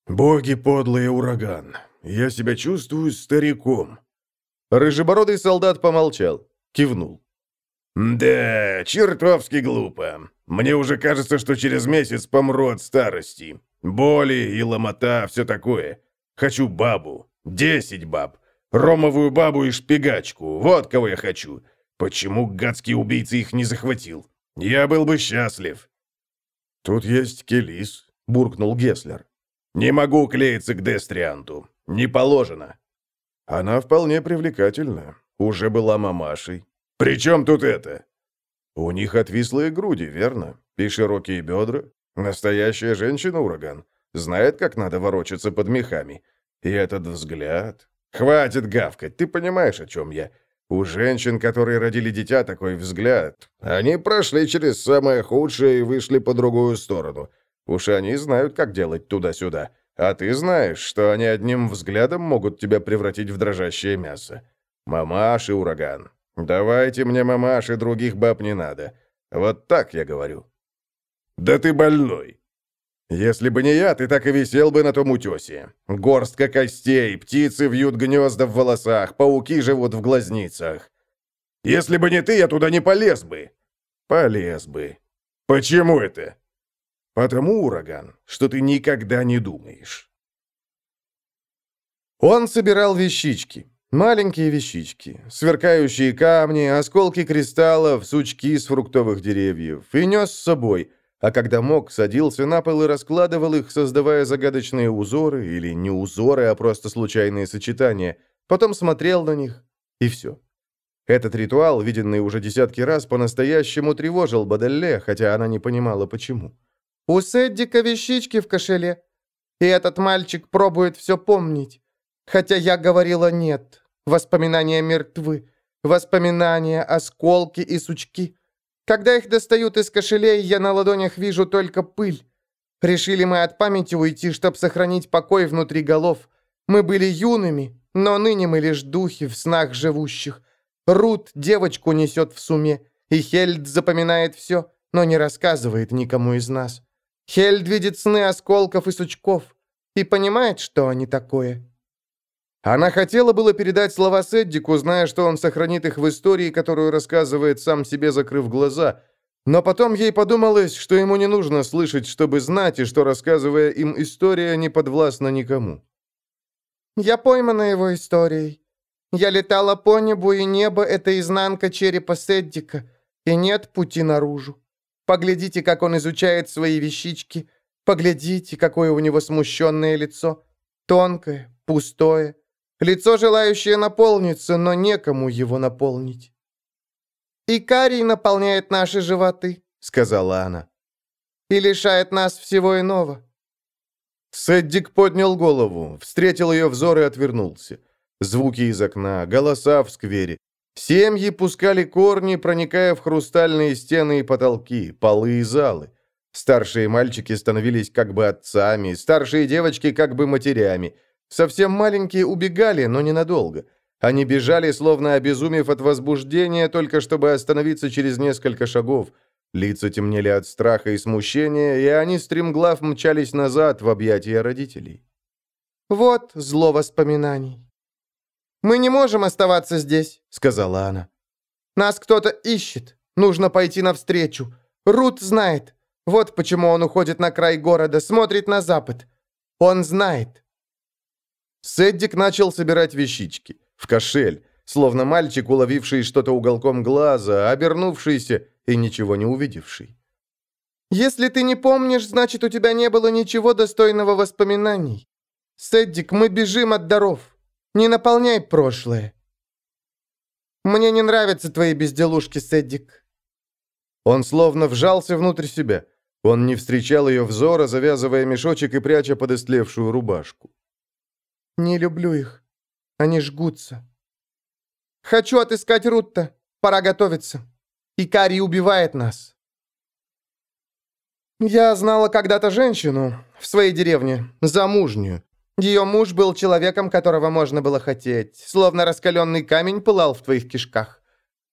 «Боги подлые ураган. Я себя чувствую стариком». Рыжебородый солдат помолчал, кивнул. «Да, чертовски глупо. Мне уже кажется, что через месяц помру от старости. Боли и ломота, все такое. Хочу бабу. Десять баб. Ромовую бабу и шпигачку. Вот кого я хочу. Почему гадский убийца их не захватил? Я был бы счастлив». «Тут есть Келис», — буркнул Геслер. «Не могу клеиться к Дестрианту. Не положено». «Она вполне привлекательна. Уже была мамашей». «При чем тут это?» «У них отвислые груди, верно? И широкие бедра. Настоящая женщина-ураган. Знает, как надо ворочаться под мехами. И этот взгляд... Хватит гавкать, ты понимаешь, о чем я. У женщин, которые родили дитя, такой взгляд. Они прошли через самое худшее и вышли по другую сторону. Уж они знают, как делать туда-сюда. А ты знаешь, что они одним взглядом могут тебя превратить в дрожащее мясо. Мамаш и ураган. Давайте мне мамаш и других баб не надо. Вот так я говорю. Да ты больной. Если бы не я, ты так и висел бы на том утесе. Горстка костей, птицы вьют гнезда в волосах, пауки живут в глазницах. Если бы не ты, я туда не полез бы. Полез бы. Почему это? Потому, ураган, что ты никогда не думаешь. Он собирал вещички. Маленькие вещички, сверкающие камни, осколки кристаллов, сучки с фруктовых деревьев, и нес с собой – а когда мог, садился на пол и раскладывал их, создавая загадочные узоры, или не узоры, а просто случайные сочетания, потом смотрел на них, и все. Этот ритуал, виденный уже десятки раз, по-настоящему тревожил Баделле, хотя она не понимала, почему. «У Сэддика вещички в кошеле, и этот мальчик пробует все помнить. Хотя я говорила нет. Воспоминания мертвы. Воспоминания, осколки и сучки. Когда их достают из кошелей, я на ладонях вижу только пыль. Решили мы от памяти уйти, чтобы сохранить покой внутри голов. Мы были юными, но ныне мы лишь духи в снах живущих. Рут девочку несет в суме, и Хельд запоминает все, но не рассказывает никому из нас. Хельд видит сны осколков и сучков и понимает, что они такое. Она хотела было передать слова Сэддику, зная, что он сохранит их в истории, которую рассказывает сам себе, закрыв глаза. Но потом ей подумалось, что ему не нужно слышать, чтобы знать, и что, рассказывая им история, не подвластна никому. «Я поймана его историей. Я летала по небу, и небо — это изнанка черепа Сэддика, и нет пути наружу. Поглядите, как он изучает свои вещички. Поглядите, какое у него смущенное лицо. Тонкое, пустое, Лицо, желающее наполниться, но некому его наполнить. «Икарий наполняет наши животы», — сказала она, «и лишает нас всего иного». Сэддик поднял голову, встретил ее взор и отвернулся. Звуки из окна, голоса в сквере. Семьи пускали корни, проникая в хрустальные стены и потолки, полы и залы. Старшие мальчики становились как бы отцами, старшие девочки как бы матерями. Совсем маленькие убегали, но ненадолго. Они бежали, словно обезумев от возбуждения, только чтобы остановиться через несколько шагов. Лица темнели от страха и смущения, и они стремглав мчались назад в объятия родителей. «Вот зло воспоминаний. Мы не можем оставаться здесь», — сказала она. «Нас кто-то ищет. Нужно пойти навстречу. Рут знает. Вот почему он уходит на край города, смотрит на запад. Он знает». Сэддик начал собирать вещички. В кошель. Словно мальчик, уловивший что-то уголком глаза, обернувшийся и ничего не увидевший. «Если ты не помнишь, значит, у тебя не было ничего достойного воспоминаний. Сэддик, мы бежим от даров. Не наполняй прошлое». «Мне не нравятся твои безделушки, Сэддик». Он словно вжался внутрь себя. Он не встречал ее взора, завязывая мешочек и пряча под истлевшую рубашку. «Не люблю их. Они жгутся. Хочу отыскать Рутта. Пора готовиться. Икари убивает нас». Я знала когда-то женщину в своей деревне, замужнюю. Ее муж был человеком, которого можно было хотеть, словно раскаленный камень пылал в твоих кишках.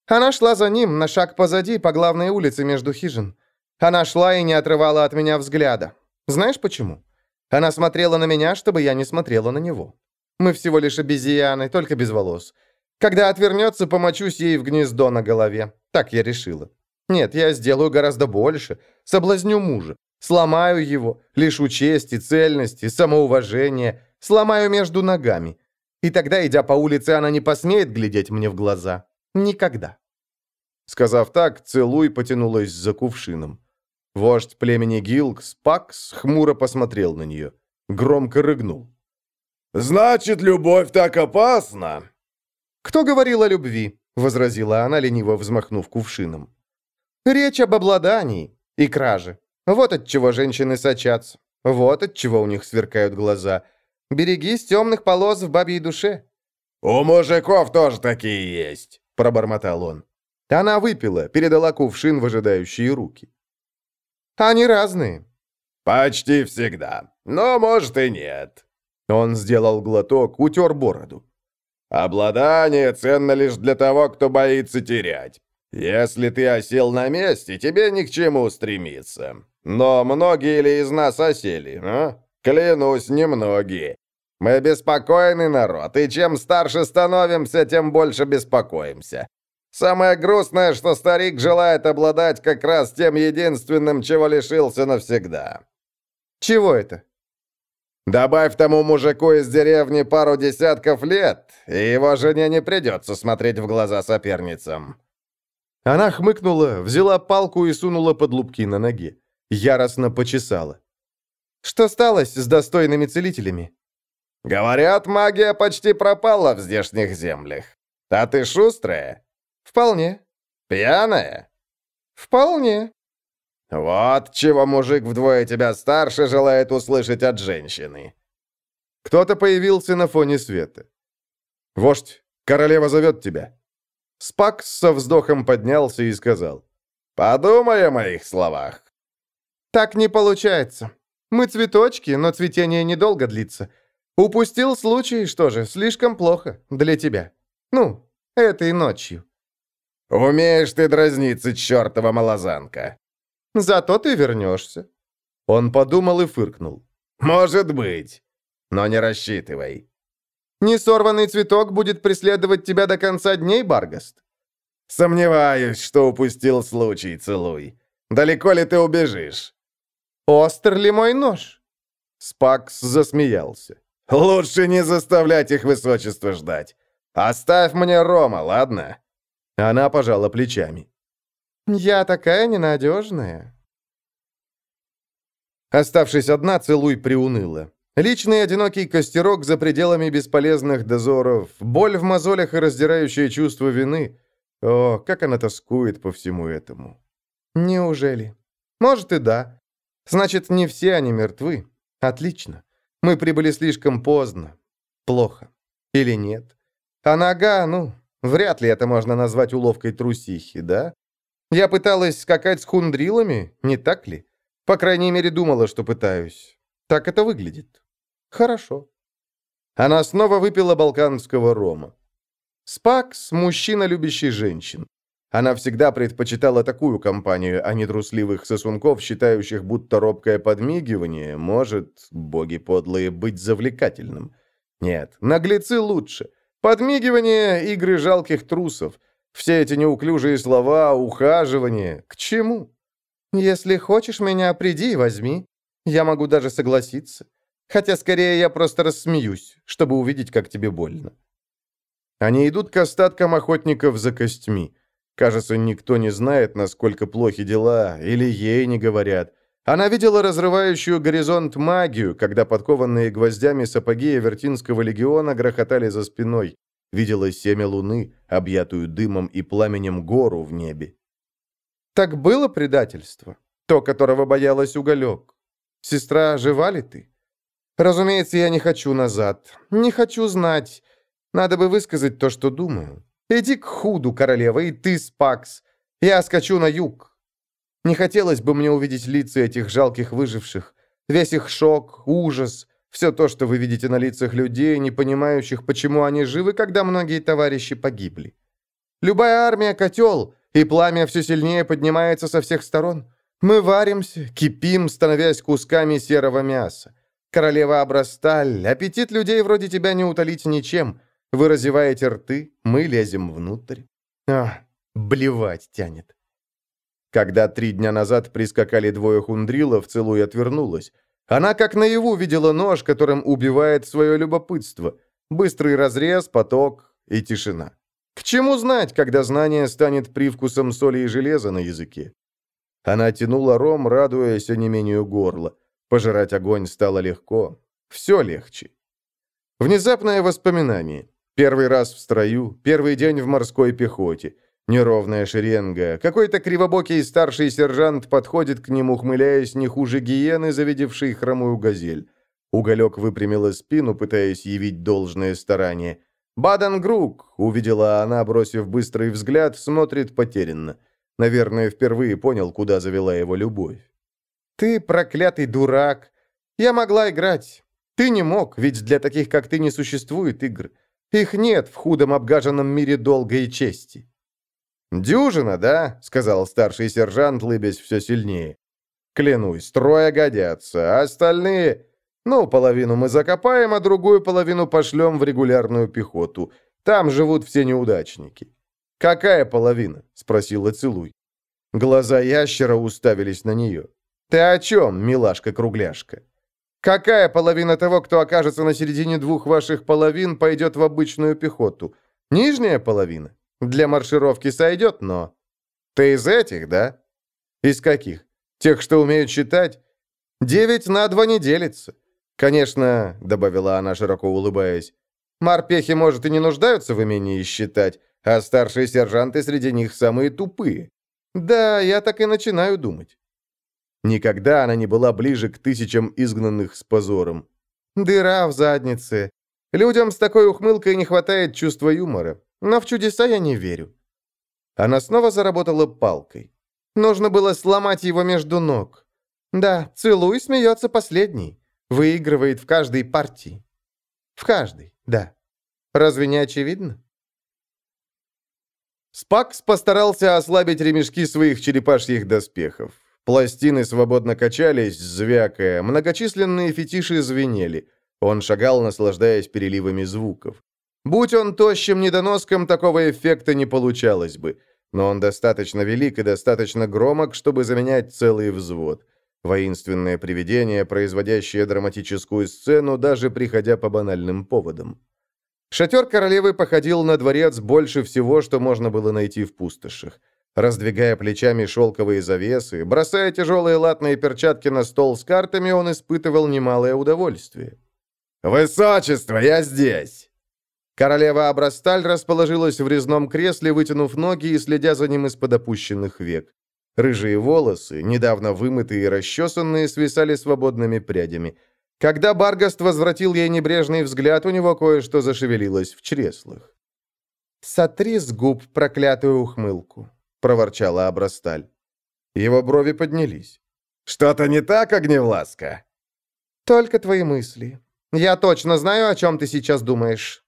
Она шла за ним, на шаг позади, по главной улице между хижин. Она шла и не отрывала от меня взгляда. Знаешь почему? Она смотрела на меня, чтобы я не смотрела на него. Мы всего лишь обезьяны, только без волос. Когда отвернется, помочусь ей в гнездо на голове. Так я решила. Нет, я сделаю гораздо больше. Соблазню мужа. Сломаю его, лишу чести, цельности, самоуважения, сломаю между ногами. И тогда, идя по улице, она не посмеет глядеть мне в глаза. Никогда. Сказав так, Целуй потянулась за кувшином. Вождь племени Гилкс, Пакс, хмуро посмотрел на нее. Громко рыгнул. «Значит, любовь так опасна?» «Кто говорил о любви?» — возразила она, лениво взмахнув кувшином. «Речь об обладании и краже. Вот от чего женщины сочатся. Вот от чего у них сверкают глаза. Берегись темных полос в бабьей душе». «У мужиков тоже такие есть», — пробормотал он. Она выпила, передала кувшин в ожидающие руки. «Они разные». «Почти всегда. Но, может, и нет». Он сделал глоток, утер бороду. «Обладание ценно лишь для того, кто боится терять. Если ты осел на месте, тебе ни к чему стремиться. Но многие ли из нас осели, а? Клянусь, немногие. Мы беспокойный народ, и чем старше становимся, тем больше беспокоимся. Самое грустное, что старик желает обладать как раз тем единственным, чего лишился навсегда. Чего это? Добавь тому мужику из деревни пару десятков лет, и его жене не придется смотреть в глаза соперницам. Она хмыкнула, взяла палку и сунула под лупки на ноге. Яростно почесала. «Что сталось с достойными целителями?» «Говорят, магия почти пропала в здешних землях. А ты шустрая?» «Вполне». «Пьяная?» «Вполне». «Вот чего мужик вдвое тебя старше желает услышать от женщины». Кто-то появился на фоне света. «Вождь, королева зовет тебя». Спакс со вздохом поднялся и сказал. «Подумай о моих словах». «Так не получается. Мы цветочки, но цветение недолго длится. Упустил случай, что же, слишком плохо для тебя. Ну, этой ночью». «Умеешь ты дразниться, чертова малозанка!» «Зато ты вернешься». Он подумал и фыркнул. «Может быть, но не рассчитывай». «Несорванный цветок будет преследовать тебя до конца дней, Баргаст?» «Сомневаюсь, что упустил случай, целуй. Далеко ли ты убежишь?» «Остр ли мой нож?» Спакс засмеялся. «Лучше не заставлять их высочество ждать. Оставь мне Рома, ладно?» Она пожала плечами. «Я такая ненадежная». Оставшись одна, Целуй приуныла. Личный одинокий костерок за пределами бесполезных дозоров, боль в мозолях и раздирающее чувство вины. О, как она тоскует по всему этому. Неужели? Может и да. Значит, не все они мертвы. Отлично. Мы прибыли слишком поздно. Плохо. Или нет? А нога, ну, вряд ли это можно назвать уловкой трусихи, да? Я пыталась скакать с хундрилами, не так ли? По крайней мере, думала, что пытаюсь. Так это выглядит. Хорошо. Она снова выпила балканского рома. Спакс – мужчина, любящий женщин. Она всегда предпочитала такую компанию, а не трусливых сосунков, считающих, будто робкое подмигивание может, боги подлые, быть завлекательным. Нет, наглецы лучше. Подмигивание – игры жалких трусов. Все эти неуклюжие слова, ухаживание – к чему? «Если хочешь меня, приди и возьми. Я могу даже согласиться. Хотя скорее я просто рассмеюсь, чтобы увидеть, как тебе больно». Они идут к остаткам охотников за костьми. Кажется, никто не знает, насколько плохи дела, или ей не говорят. Она видела разрывающую горизонт магию, когда подкованные гвоздями сапоги Эвертинского легиона грохотали за спиной. Видела семя луны, объятую дымом и пламенем гору в небе. «Так было предательство? То, которого боялась уголек? Сестра, жива ли ты?» «Разумеется, я не хочу назад. Не хочу знать. Надо бы высказать то, что думаю. Иди к худу, королева, и ты, Спакс. Я скачу на юг. Не хотелось бы мне увидеть лица этих жалких выживших. Весь их шок, ужас, все то, что вы видите на лицах людей, не понимающих, почему они живы, когда многие товарищи погибли. Любая армия – котел, и пламя все сильнее поднимается со всех сторон. Мы варимся, кипим, становясь кусками серого мяса. Королева Абрасталь, аппетит людей вроде тебя не утолить ничем. Вы разеваете рты, мы лезем внутрь. А, блевать тянет. Когда три дня назад прискакали двое хундрилов, целуя отвернулась. Она как наяву видела нож, которым убивает свое любопытство. Быстрый разрез, поток и тишина. К чему знать, когда знание станет привкусом соли и железа на языке? Она тянула ром, радуясь онемению горла. Пожирать огонь стало легко. Все легче. Внезапное воспоминание. Первый раз в строю, первый день в морской пехоте. Неровная шеренга. Какой-то кривобокий старший сержант подходит к ним, ухмыляясь не хуже гиены, завидевшей хромую газель. Уголек выпрямила спину, пытаясь явить должное старание. «Баден-Грук!» — увидела она, бросив быстрый взгляд, смотрит потерянно. Наверное, впервые понял, куда завела его любовь. «Ты проклятый дурак! Я могла играть. Ты не мог, ведь для таких, как ты, не существует игр. Их нет в худом обгаженном мире долга и чести». «Дюжина, да?» — сказал старший сержант, лыбясь все сильнее. «Клянусь, трое годятся, а остальные...» «Ну, половину мы закопаем, а другую половину пошлем в регулярную пехоту. Там живут все неудачники». «Какая половина?» — спросила Целуй. Глаза ящера уставились на нее. «Ты о чем, милашка-кругляшка?» «Какая половина того, кто окажется на середине двух ваших половин, пойдет в обычную пехоту? Нижняя половина? Для маршировки сойдет, но...» «Ты из этих, да?» «Из каких? Тех, что умеют считать?» «Девять на два не делится. Конечно, — добавила она, широко улыбаясь, — морпехи, может, и не нуждаются в умении считать, а старшие сержанты среди них самые тупые. Да, я так и начинаю думать. Никогда она не была ближе к тысячам изгнанных с позором. Дыра в заднице. Людям с такой ухмылкой не хватает чувства юмора. Но в чудеса я не верю. Она снова заработала палкой. Нужно было сломать его между ног. Да, целуй смеется последний. Выигрывает в каждой партии. В каждой, да. Разве не очевидно? Спакс постарался ослабить ремешки своих черепашьих доспехов. Пластины свободно качались, звякая, многочисленные фетиши звенели. Он шагал, наслаждаясь переливами звуков. Будь он тощим недоноском, такого эффекта не получалось бы. Но он достаточно велик и достаточно громок, чтобы заменять целый взвод. Воинственное привидение, производящее драматическую сцену, даже приходя по банальным поводам. Шатер королевы походил на дворец больше всего, что можно было найти в пустошах. Раздвигая плечами шелковые завесы, бросая тяжелые латные перчатки на стол с картами, он испытывал немалое удовольствие. «Высочество, я здесь!» Королева Абрасталь расположилась в резном кресле, вытянув ноги и следя за ним из-под опущенных век. Рыжие волосы, недавно вымытые и расчесанные, свисали свободными прядями. Когда Баргаст возвратил ей небрежный взгляд, у него кое-что зашевелилось в чреслах. «Сотри с губ проклятую ухмылку», — проворчала Абрасталь. Его брови поднялись. «Что-то не так, Огневласка?» «Только твои мысли. Я точно знаю, о чем ты сейчас думаешь».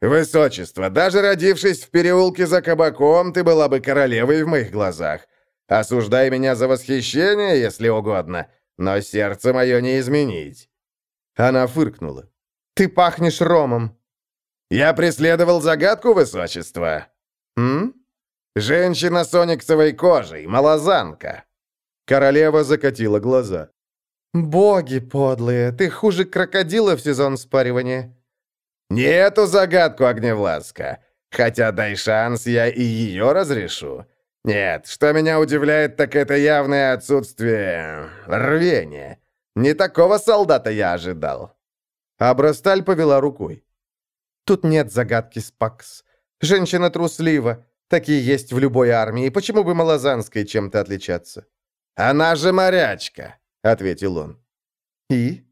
«Высочество, даже родившись в переулке за кабаком, ты была бы королевой в моих глазах. Осуждай меня за восхищение, если угодно, но сердце мое не изменить». Она фыркнула. «Ты пахнешь ромом». «Я преследовал загадку, высочества». «М?» «Женщина с ониксовой кожей, малозанка». Королева закатила глаза. «Боги подлые, ты хуже крокодила в сезон спаривания». «Не эту загадку, Огневласка. Хотя дай шанс, я и ее разрешу. Нет, что меня удивляет, так это явное отсутствие рвения. Не такого солдата я ожидал». Абрасталь повела рукой. «Тут нет загадки, Спакс. Женщина труслива. Такие есть в любой армии. Почему бы Малозанской чем-то отличаться?» «Она же морячка», — ответил он. «И?»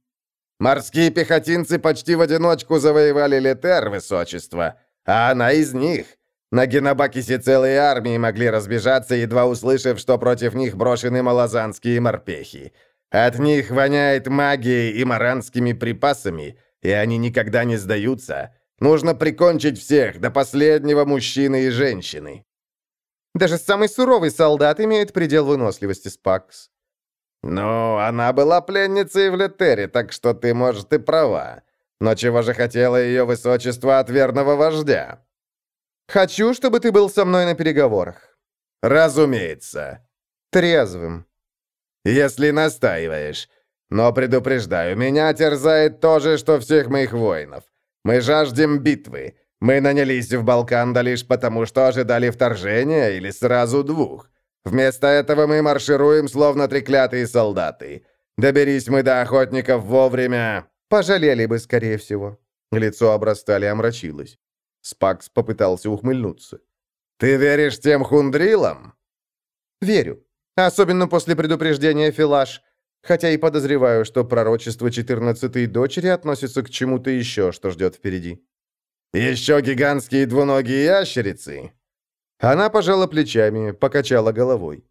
«Морские пехотинцы почти в одиночку завоевали Летер, высочество, а она из них. На Генобакисе целые армии могли разбежаться, едва услышав, что против них брошены малозанские морпехи. От них воняет магией и маранскими припасами, и они никогда не сдаются. Нужно прикончить всех, до последнего мужчины и женщины». Даже самый суровый солдат имеет предел выносливости, Спакс. «Ну, она была пленницей в Летере, так что ты, может, и права. Но чего же хотела ее высочество от верного вождя?» «Хочу, чтобы ты был со мной на переговорах». «Разумеется». «Трезвым». «Если настаиваешь. Но предупреждаю, меня терзает то же, что всех моих воинов. Мы жаждем битвы. Мы нанялись в Балканда лишь потому, что ожидали вторжения или сразу двух. Вместо этого мы маршируем, словно треклятые солдаты. Доберись мы до охотников вовремя. Пожалели бы, скорее всего. Лицо обрастали омрачилось. Спакс попытался ухмыльнуться. «Ты веришь тем хундрилам?» «Верю. Особенно после предупреждения Филаш. Хотя и подозреваю, что пророчество 14-й дочери относится к чему-то еще, что ждет впереди». «Еще гигантские двуногие ящерицы?» Она пожала плечами, покачала головой.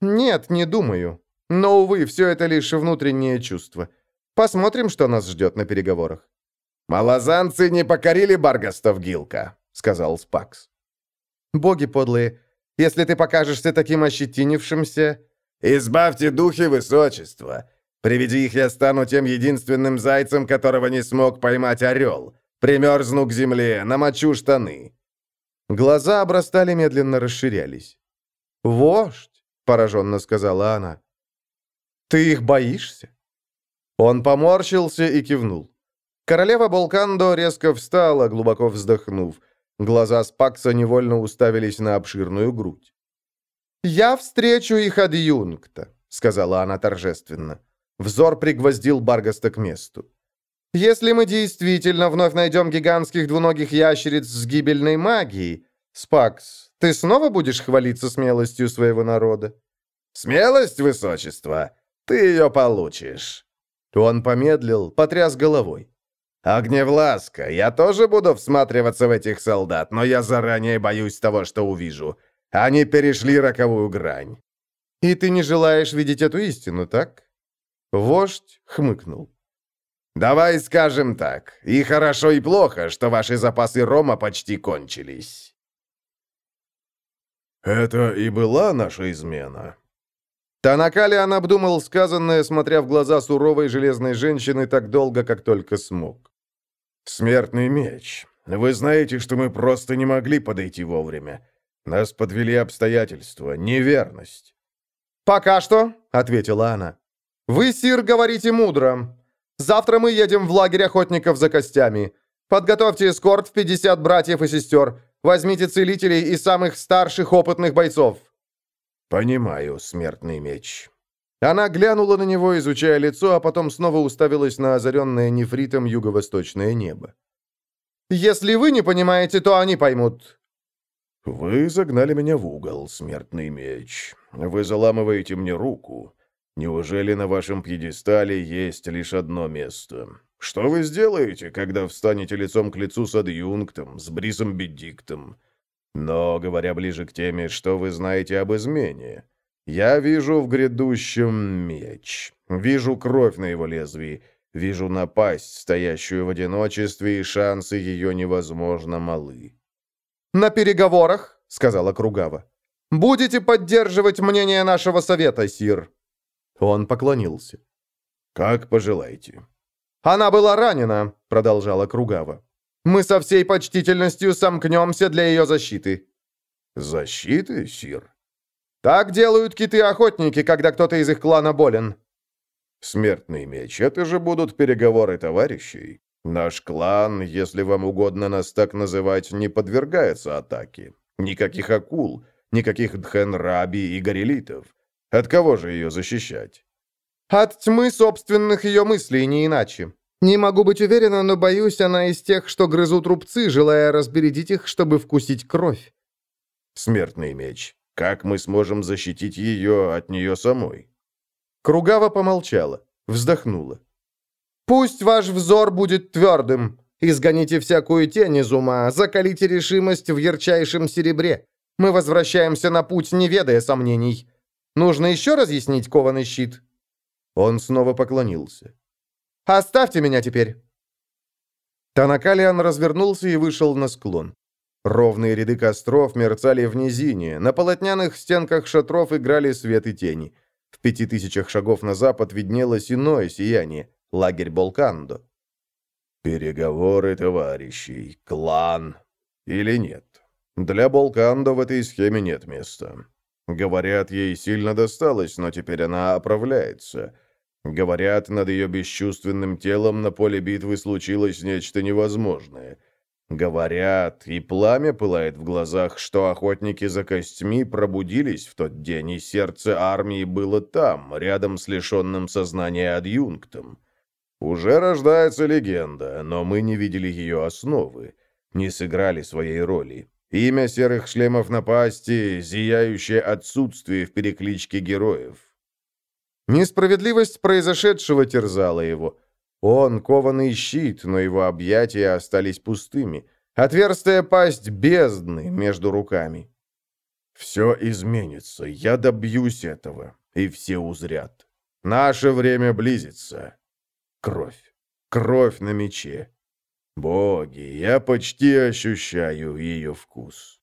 «Нет, не думаю. Но, увы, все это лишь внутреннее чувство. Посмотрим, что нас ждет на переговорах». «Малозанцы не покорили Баргастов Гилка», — сказал Спакс. «Боги подлые, если ты покажешься таким ощетинившимся...» «Избавьте духи высочества. Приведи их, я стану тем единственным зайцем, которого не смог поймать орел. Примерзну к земле, намочу штаны». Глаза обрастали медленно расширялись. «Вождь!» — пораженно сказала она. «Ты их боишься?» Он поморщился и кивнул. Королева Болкандо резко встала, глубоко вздохнув. Глаза Спакса невольно уставились на обширную грудь. «Я встречу их от Юнгта», — сказала она торжественно. Взор пригвоздил Баргаста к месту. Если мы действительно вновь найдем гигантских двуногих ящериц с гибельной магией, Спакс, ты снова будешь хвалиться смелостью своего народа? Смелость, высочество, ты ее получишь. Он помедлил, потряс головой. «Огневласка, я тоже буду всматриваться в этих солдат, но я заранее боюсь того, что увижу. Они перешли роковую грань». «И ты не желаешь видеть эту истину, так?» Вождь хмыкнул. Давай скажем так, и хорошо, и плохо, что ваши запасы рома почти кончились. Это и была наша измена. Танакалиан обдумал сказанное, смотря в глаза суровой железной женщины так долго, как только смог. «Смертный меч. Вы знаете, что мы просто не могли подойти вовремя. Нас подвели обстоятельства, неверность». «Пока что», — ответила она. «Вы, Сир, говорите мудро. Завтра мы едем в лагерь охотников за костями. Подготовьте эскорт в 50 братьев и сестер. Возьмите целителей и самых старших опытных бойцов». «Понимаю, смертный меч». Она глянула на него, изучая лицо, а потом снова уставилась на озаренное нефритом юго-восточное небо. «Если вы не понимаете, то они поймут». «Вы загнали меня в угол, смертный меч. Вы заламываете мне руку. Неужели на вашем пьедестале есть лишь одно место? Что вы сделаете, когда встанете лицом к лицу с адъюнктом, с Брисом Бедиктом? Но, говоря ближе к теме, что вы знаете об измене? Я вижу в грядущем меч. Вижу кровь на его лезвии. Вижу напасть, стоящую в одиночестве, и шансы ее невозможно малы. «На переговорах», — сказала Кругава, — «будете поддерживать мнение нашего совета, Сир». Он поклонился. «Как пожелаете». «Она была ранена», — продолжала Кругава. «Мы со всей почтительностью сомкнемся для ее защиты». «Защиты, сир?» Так делают киты-охотники, когда кто-то из их клана болен». «Смертный меч, это же будут переговоры товарищей. Наш клан, если вам угодно нас так называть, не подвергается атаке. Никаких акул, никаких дхенраби и горелитов. От кого же ее защищать?» «От тьмы собственных ее мыслей, не иначе. Не могу быть уверена, но боюсь, она из тех, что грызут рубцы, желая разбередить их, чтобы вкусить кровь». «Смертный меч, как мы сможем защитить ее от нее самой?» Кругава помолчала, вздохнула. «Пусть ваш взор будет твердым. Изгоните всякую тень из ума, закалите решимость в ярчайшем серебре. Мы возвращаемся на путь, не ведая сомнений. Нужно еще разъяснить кованый щит?» Он снова поклонился. «Оставьте меня теперь!» Танакалиан развернулся и вышел на склон. Ровные ряды костров мерцали в низине, на полотняных стенках шатров играли свет и тени. В пяти тысячах шагов на запад виднелось иное сияние — лагерь Болкандо. «Переговоры товарищей, клан или нет? Для Болкандо в этой схеме нет места. Говорят, ей сильно досталось, но теперь она оправляется». Говорят, над ее бесчувственным телом на поле битвы случилось нечто невозможное. Говорят, и пламя пылает в глазах, что охотники за костьми пробудились в тот день, и сердце армии было там, рядом с лишенным сознания адъюнктом. Уже рождается легенда, но мы не видели ее основы, не сыграли своей роли. Имя серых шлемов напасти — зияющее отсутствие в перекличке героев. Несправедливость произошедшего терзала его. Он — кованый щит, но его объятия остались пустыми. Отверстая пасть бездны между руками. «Все изменится, я добьюсь этого, и все узрят. Наше время близится. Кровь, кровь на мече. Боги, я почти ощущаю ее вкус».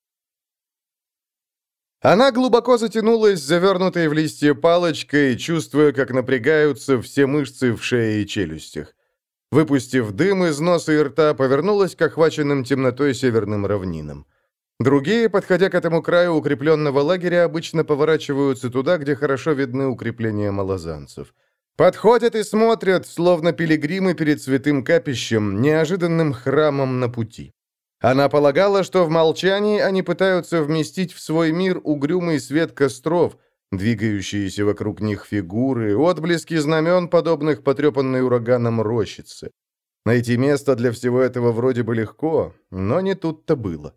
Она глубоко затянулась, завернутой в листья палочкой, чувствуя, как напрягаются все мышцы в шее и челюстях. Выпустив дым из носа и рта, повернулась к охваченным темнотой северным равнинам. Другие, подходя к этому краю укрепленного лагеря, обычно поворачиваются туда, где хорошо видны укрепления малозанцев. Подходят и смотрят, словно пилигримы перед святым капищем, неожиданным храмом на пути. Она полагала, что в молчании они пытаются вместить в свой мир угрюмый свет костров, двигающиеся вокруг них фигуры, отблески знамен, подобных потрепанной ураганом рощице. Найти место для всего этого вроде бы легко, но не тут-то было.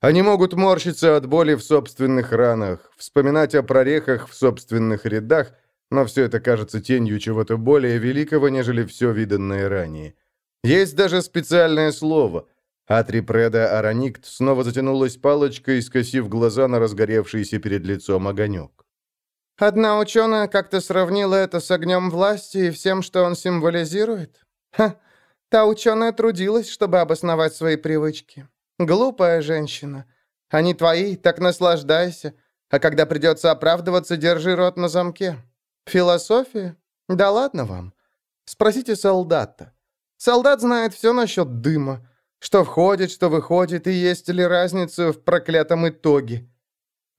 Они могут морщиться от боли в собственных ранах, вспоминать о прорехах в собственных рядах, но все это кажется тенью чего-то более великого, нежели все виданное ранее. Есть даже специальное слово — Атрипреда Араникт снова затянулась палочкой, скосив глаза на разгоревшийся перед лицом огонек. «Одна ученая как-то сравнила это с огнем власти и всем, что он символизирует. Ха, та ученая трудилась, чтобы обосновать свои привычки. Глупая женщина. Они твои, так наслаждайся. А когда придется оправдываться, держи рот на замке. Философия? Да ладно вам. Спросите солдата. Солдат знает все насчет дыма. Что входит, что выходит, и есть ли разница в проклятом итоге.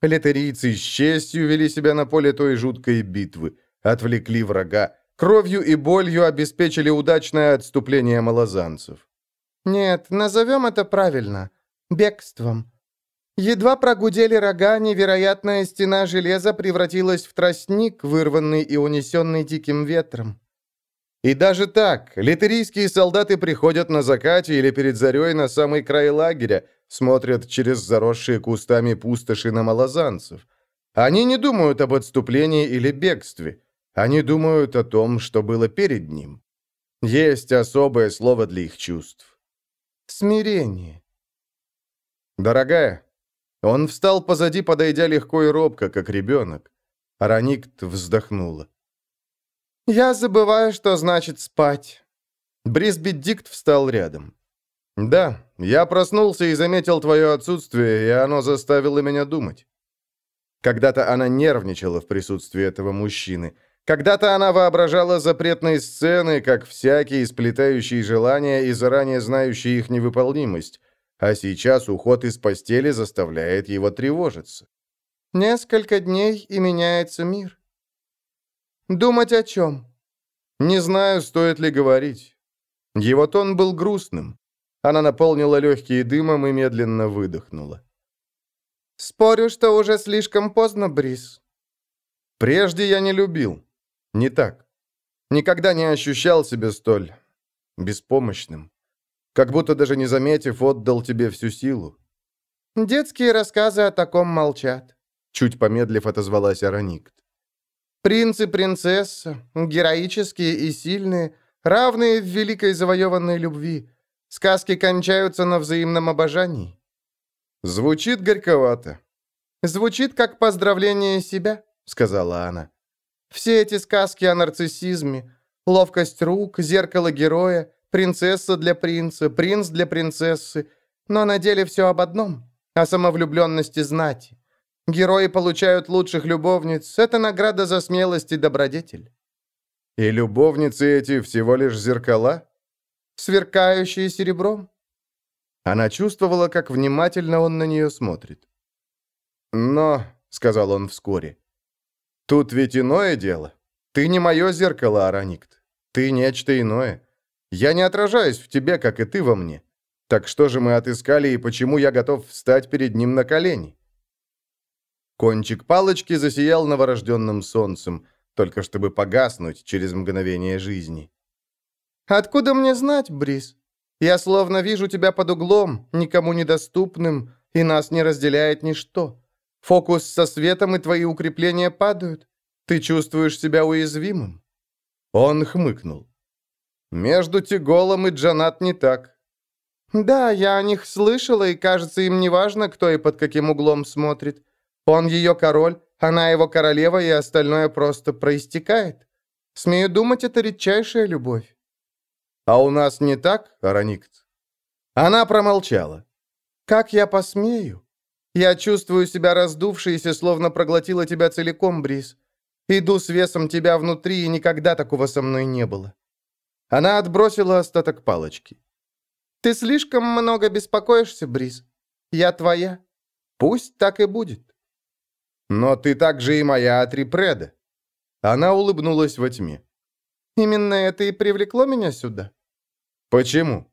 Литерийцы с честью вели себя на поле той жуткой битвы, отвлекли врага, кровью и болью обеспечили удачное отступление малозанцев. Нет, назовем это правильно. Бегством. Едва прогудели рога, невероятная стена железа превратилась в тростник, вырванный и унесенный диким ветром. И даже так, литерийские солдаты приходят на закате или перед зарей на самый край лагеря, смотрят через заросшие кустами пустоши на малозанцев. Они не думают об отступлении или бегстве. Они думают о том, что было перед ним. Есть особое слово для их чувств. Смирение. Дорогая, он встал позади, подойдя легко и робко, как ребенок. Араникт вздохнула. «Я забываю, что значит спать». Брисбит Дикт встал рядом. «Да, я проснулся и заметил твое отсутствие, и оно заставило меня думать». Когда-то она нервничала в присутствии этого мужчины. Когда-то она воображала запретные сцены, как всякие сплетающие желания и заранее знающие их невыполнимость. А сейчас уход из постели заставляет его тревожиться. Несколько дней, и меняется мир. Думать о чем? Не знаю, стоит ли говорить. Его тон был грустным. Она наполнила легкие дымом и медленно выдохнула. «Спорю, что уже слишком поздно, Брис». «Прежде я не любил. Не так. Никогда не ощущал себя столь беспомощным. Как будто даже не заметив, отдал тебе всю силу». «Детские рассказы о таком молчат», — чуть помедлив отозвалась Ароникт. «Принц и принцесса, героические и сильные, равные в великой завоеванной любви. Сказки кончаются на взаимном обожании». «Звучит горьковато». «Звучит как поздравление себя», — сказала она. «Все эти сказки о нарциссизме, ловкость рук, зеркало героя, принцесса для принца, принц для принцессы, но на деле все об одном — о самовлюбленности знати. Герои получают лучших любовниц, это награда за смелость и добродетель». «И любовницы эти всего лишь зеркала?» «Сверкающие серебром». Она чувствовала, как внимательно он на нее смотрит. «Но», — сказал он вскоре, — «тут ведь иное дело. Ты не мое зеркало, Араникт. Ты нечто иное. Я не отражаюсь в тебе, как и ты во мне. Так что же мы отыскали и почему я готов встать перед ним на колени?» Кончик палочки засиял новорожденным солнцем, только чтобы погаснуть через мгновение жизни. «Откуда мне знать, Брис? Я словно вижу тебя под углом, никому недоступным, и нас не разделяет ничто. Фокус со светом и твои укрепления падают. Ты чувствуешь себя уязвимым?» Он хмыкнул. «Между Тиголом и Джанат не так». «Да, я о них слышала, и кажется, им не важно, кто и под каким углом смотрит. Он ее король, она его королева, и остальное просто проистекает. Смею думать, это редчайшая любовь». «А у нас не так, Ароникт?» Она промолчала. «Как я посмею? Я чувствую себя раздувшейся, словно проглотила тебя целиком, Брис. Иду с весом тебя внутри, и никогда такого со мной не было». Она отбросила остаток палочки. «Ты слишком много беспокоишься, Брис. Я твоя. Пусть так и будет». «Но ты также и моя Атрипреда». Она улыбнулась во тьме. «Именно это и привлекло меня сюда». «Почему?»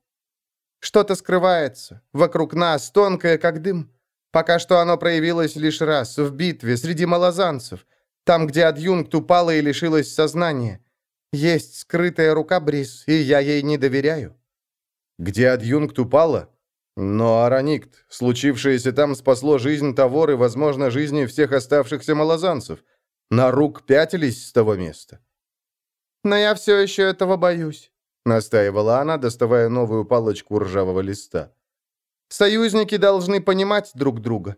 «Что-то скрывается. Вокруг нас, тонкое, как дым. Пока что оно проявилось лишь раз, в битве, среди малозанцев. Там, где адъюнкт упала и лишилась сознания. Есть скрытая рука, Брис, и я ей не доверяю». «Где адъюнкт упала?» «Но, Ароникт, случившееся там спасло жизнь Тавор и, возможно, жизни всех оставшихся малозанцев. На рук пятились с того места». «Но я все еще этого боюсь», — настаивала она, доставая новую палочку ржавого листа. «Союзники должны понимать друг друга.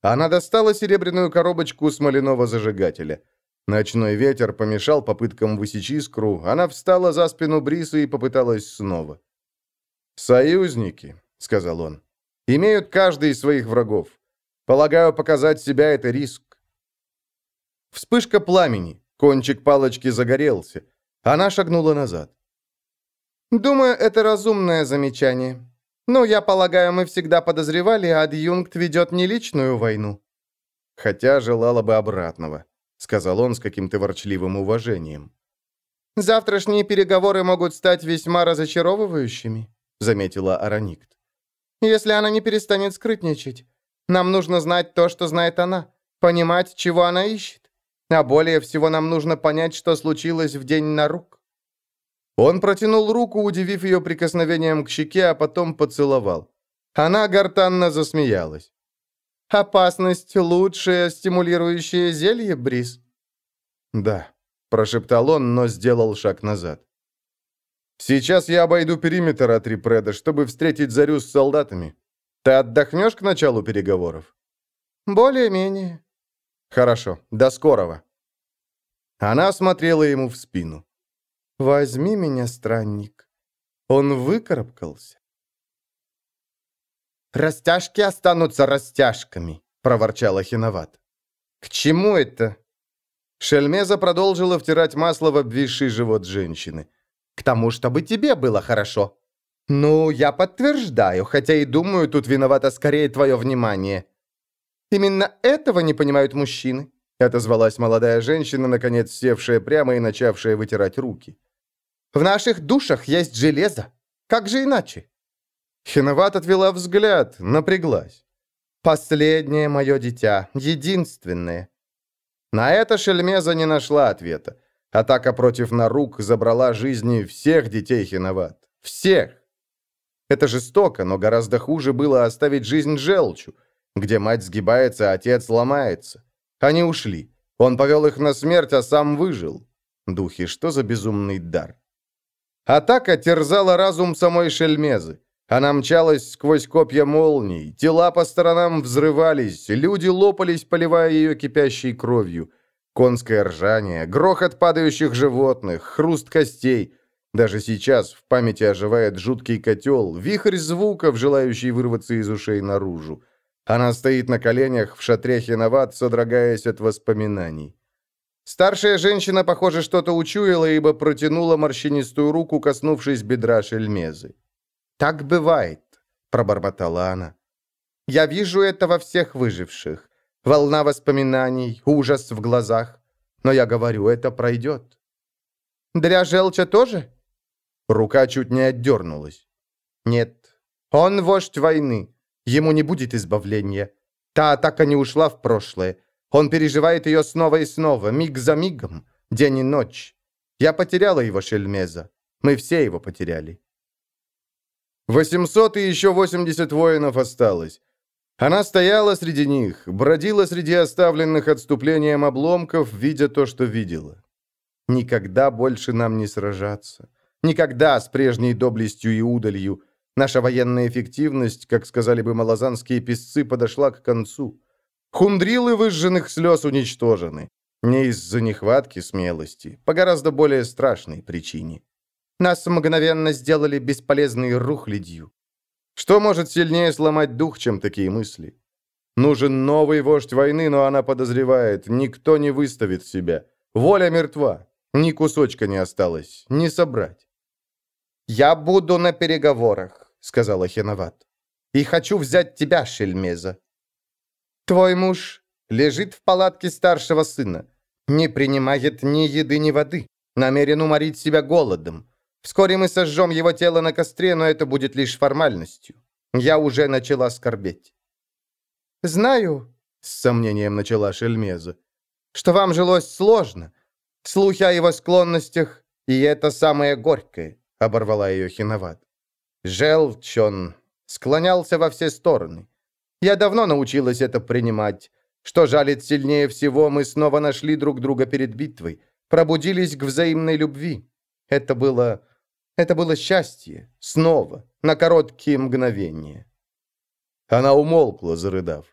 Она достала серебряную коробочку смоляного зажигателя. Ночной ветер помешал попыткам высечь искру, она встала за спину Бриса и попыталась снова. «Союзники», — сказал он, — «имеют каждый из своих врагов. Полагаю, показать себя — это риск». Вспышка пламени, кончик палочки загорелся. Она шагнула назад. «Думаю, это разумное замечание. «Ну, я полагаю, мы всегда подозревали, адъюнкт ведет не личную войну». «Хотя желала бы обратного», — сказал он с каким-то ворчливым уважением. «Завтрашние переговоры могут стать весьма разочаровывающими», — заметила Ароникт. «Если она не перестанет скрытничать. Нам нужно знать то, что знает она, понимать, чего она ищет. А более всего нам нужно понять, что случилось в день на рук. Он протянул руку, удивив ее прикосновением к щеке, а потом поцеловал. Она гортанно засмеялась. «Опасность — лучшее стимулирующее зелье, Брис?» «Да», — прошептал он, но сделал шаг назад. «Сейчас я обойду периметр от Рипреда, чтобы встретить Зарю с солдатами. Ты отдохнешь к началу переговоров?» «Более-менее». «Хорошо, до скорого». Она смотрела ему в спину. «Возьми меня, странник». Он выкарабкался. «Растяжки останутся растяжками», — проворчала Хиноват. «К чему это?» Шельмеза продолжила втирать масло в обвисший живот женщины. «К тому, чтобы тебе было хорошо». «Ну, я подтверждаю, хотя и думаю, тут виновато скорее твое внимание». Именно этого не понимают мужчины», отозвалась молодая женщина, наконец севшая прямо и начавшая вытирать руки. «В наших душах есть железо. Как же иначе?» Хиноват отвела взгляд, напряглась. «Последнее мое дитя, единственное». На это Шельмеза не нашла ответа. Атака против Нарук забрала жизни всех детей Хиноват. Всех! Это жестоко, но гораздо хуже было оставить жизнь желчу, где мать сгибается, а отец ломается. Они ушли. Он повел их на смерть, а сам выжил. Духи, что за безумный дар? Атака терзала разум самой Шельмезы. Она мчалась сквозь копья молний, тела по сторонам взрывались, люди лопались, поливая ее кипящей кровью. Конское ржание, грохот падающих животных, хруст костей. Даже сейчас в памяти оживает жуткий котел, вихрь звуков, желающий вырваться из ушей наружу. Она стоит на коленях в шатре Хиноват, содрогаясь от воспоминаний. Старшая женщина, похоже, что-то учуяла, ибо протянула морщинистую руку, коснувшись бедра Шельмезы. «Так бывает», — пробормотала она. «Я вижу это во всех выживших. Волна воспоминаний, ужас в глазах. Но я говорю, это пройдет». «Для желча тоже?» Рука чуть не отдернулась. «Нет, он вождь войны. Ему не будет избавления. Та атака не ушла в прошлое. Он переживает ее снова и снова, миг за мигом, день и ночь. Я потеряла его, Шельмеза. Мы все его потеряли. 800 и еще 80 воинов осталось. Она стояла среди них, бродила среди оставленных отступлением обломков, видя то, что видела. Никогда больше нам не сражаться. Никогда с прежней доблестью и удалью. Наша военная эффективность, как сказали бы малозанские писцы, подошла к концу. Хундрилы выжженных слез уничтожены. Не из-за нехватки смелости, по гораздо более страшной причине. Нас мгновенно сделали бесполезной рухлядью. Что может сильнее сломать дух, чем такие мысли? Нужен новый вождь войны, но она подозревает, никто не выставит себя. Воля мертва. Ни кусочка не осталось, не собрать. «Я буду на переговорах», — сказала Хеноват. «И хочу взять тебя, Шельмеза». «Твой муж лежит в палатке старшего сына, не принимает ни еды, ни воды, намерен уморить себя голодом. Вскоре мы сожжем его тело на костре, но это будет лишь формальностью. Я уже начала скорбеть». «Знаю», — с сомнением начала Шельмеза, «что вам жилось сложно. Слухи о его склонностях, и это самое горькое оборвала ее Хиноват. Желчь он склонялся во все стороны. Я давно научилась это принимать. Что жалит сильнее всего, мы снова нашли друг друга перед битвой, пробудились к взаимной любви. Это было... это было счастье. Снова, на короткие мгновения. Она умолкла, зарыдав.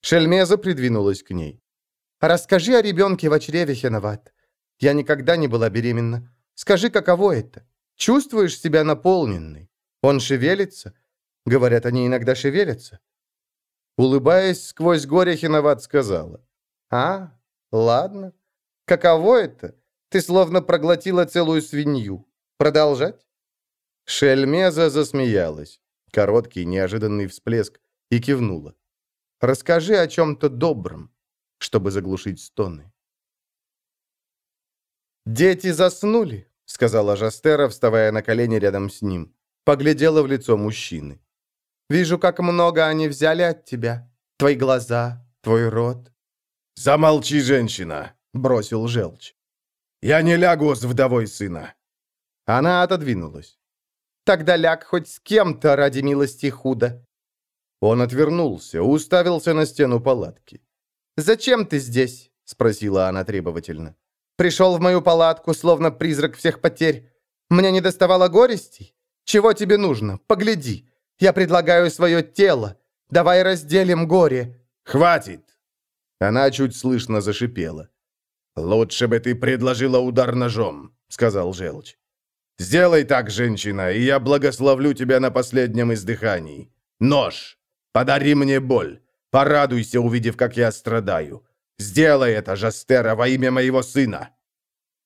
Шельмеза придвинулась к ней. «Расскажи о ребенке в чреве, Хеноват. Я никогда не была беременна. Скажи, каково это? Чувствуешь себя наполненной? Он шевелится? Говорят, они иногда шевелятся. Улыбаясь сквозь горе, Хиноват сказала. «А, ладно. Каково это? Ты словно проглотила целую свинью. Продолжать?» Шельмеза засмеялась. Короткий, неожиданный всплеск. И кивнула. «Расскажи о чем-то добром, чтобы заглушить стоны». Дети заснули сказала Жастера, вставая на колени рядом с ним. Поглядела в лицо мужчины. «Вижу, как много они взяли от тебя. Твои глаза, твой рот». «Замолчи, женщина!» — бросил желчь. «Я не лягу с вдовой сына». Она отодвинулась. «Тогда ляг хоть с кем-то ради милости худо». Он отвернулся, уставился на стену палатки. «Зачем ты здесь?» — спросила она требовательно. Пришел в мою палатку, словно призрак всех потерь. Мне не доставало горестей? Чего тебе нужно? Погляди. Я предлагаю свое тело. Давай разделим горе». «Хватит!» Она чуть слышно зашипела. «Лучше бы ты предложила удар ножом», — сказал Желчь. «Сделай так, женщина, и я благословлю тебя на последнем издыхании. Нож! Подари мне боль. Порадуйся, увидев, как я страдаю. Сделай это, Жастера, во имя моего сына!»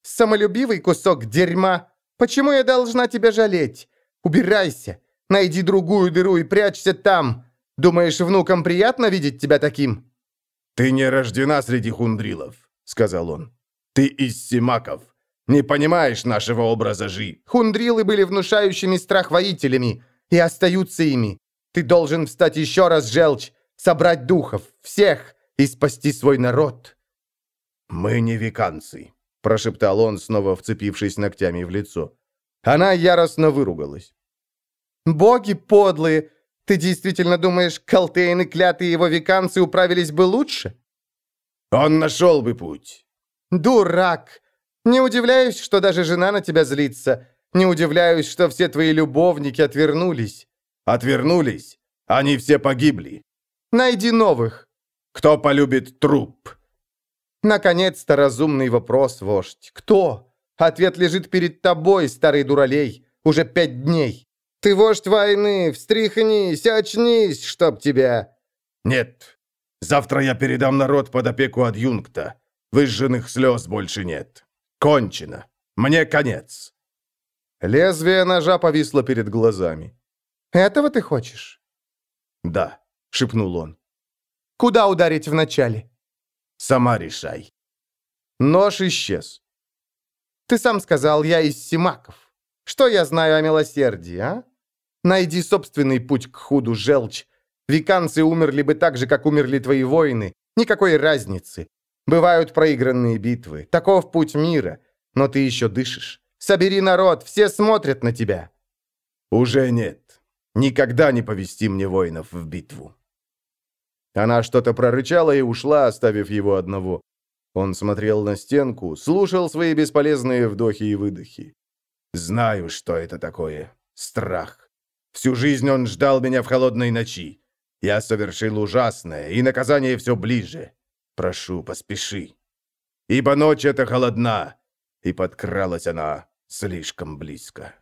«Самолюбивый кусок дерьма! Почему я должна тебя жалеть? Убирайся! Найди другую дыру и прячься там! Думаешь, внукам приятно видеть тебя таким?» «Ты не рождена среди хундрилов», — сказал он. «Ты из Симаков. Не понимаешь нашего образа жи». «Хундрилы были внушающими страх воителями и остаются ими. Ты должен встать еще раз, желчь, собрать духов, всех, и спасти свой народ». «Мы не веканцы», — прошептал он, снова вцепившись ногтями в лицо. Она яростно выругалась. «Боги подлые! Ты действительно думаешь, Калтейн и клятые его веканцы управились бы лучше?» «Он нашел бы путь». «Дурак! Не удивляюсь, что даже жена на тебя злится. Не удивляюсь, что все твои любовники отвернулись». «Отвернулись? Они все погибли». «Найди новых». «Кто полюбит труп?» Наконец-то разумный вопрос, вождь. Кто? Ответ лежит перед тобой, старый дуралей. Уже пять дней. Ты вождь войны, встряхнись, очнись, чтоб тебя... Нет. Завтра я передам народ под опеку адъюнкта. Выжженных слез больше нет. Кончено. Мне конец. Лезвие ножа повисло перед глазами. «Этого ты хочешь?» «Да», — шепнул он. «Куда ударить вначале?» Сама решай». Нож исчез. «Ты сам сказал, я из Симаков. Что я знаю о милосердии, а? Найди собственный путь к худу, желчь. Виканцы умерли бы так же, как умерли твои воины. Никакой разницы. Бывают проигранные битвы. Таков путь мира. Но ты еще дышишь. Собери народ, все смотрят на тебя». «Уже нет. Никогда не повести мне воинов в битву». Она что-то прорычала и ушла, оставив его одного. Он смотрел на стенку, слушал свои бесполезные вдохи и выдохи. «Знаю, что это такое. Страх. Всю жизнь он ждал меня в холодной ночи. Я совершил ужасное, и наказание все ближе. Прошу, поспеши. Ибо ночь эта холодна, и подкралась она слишком близко».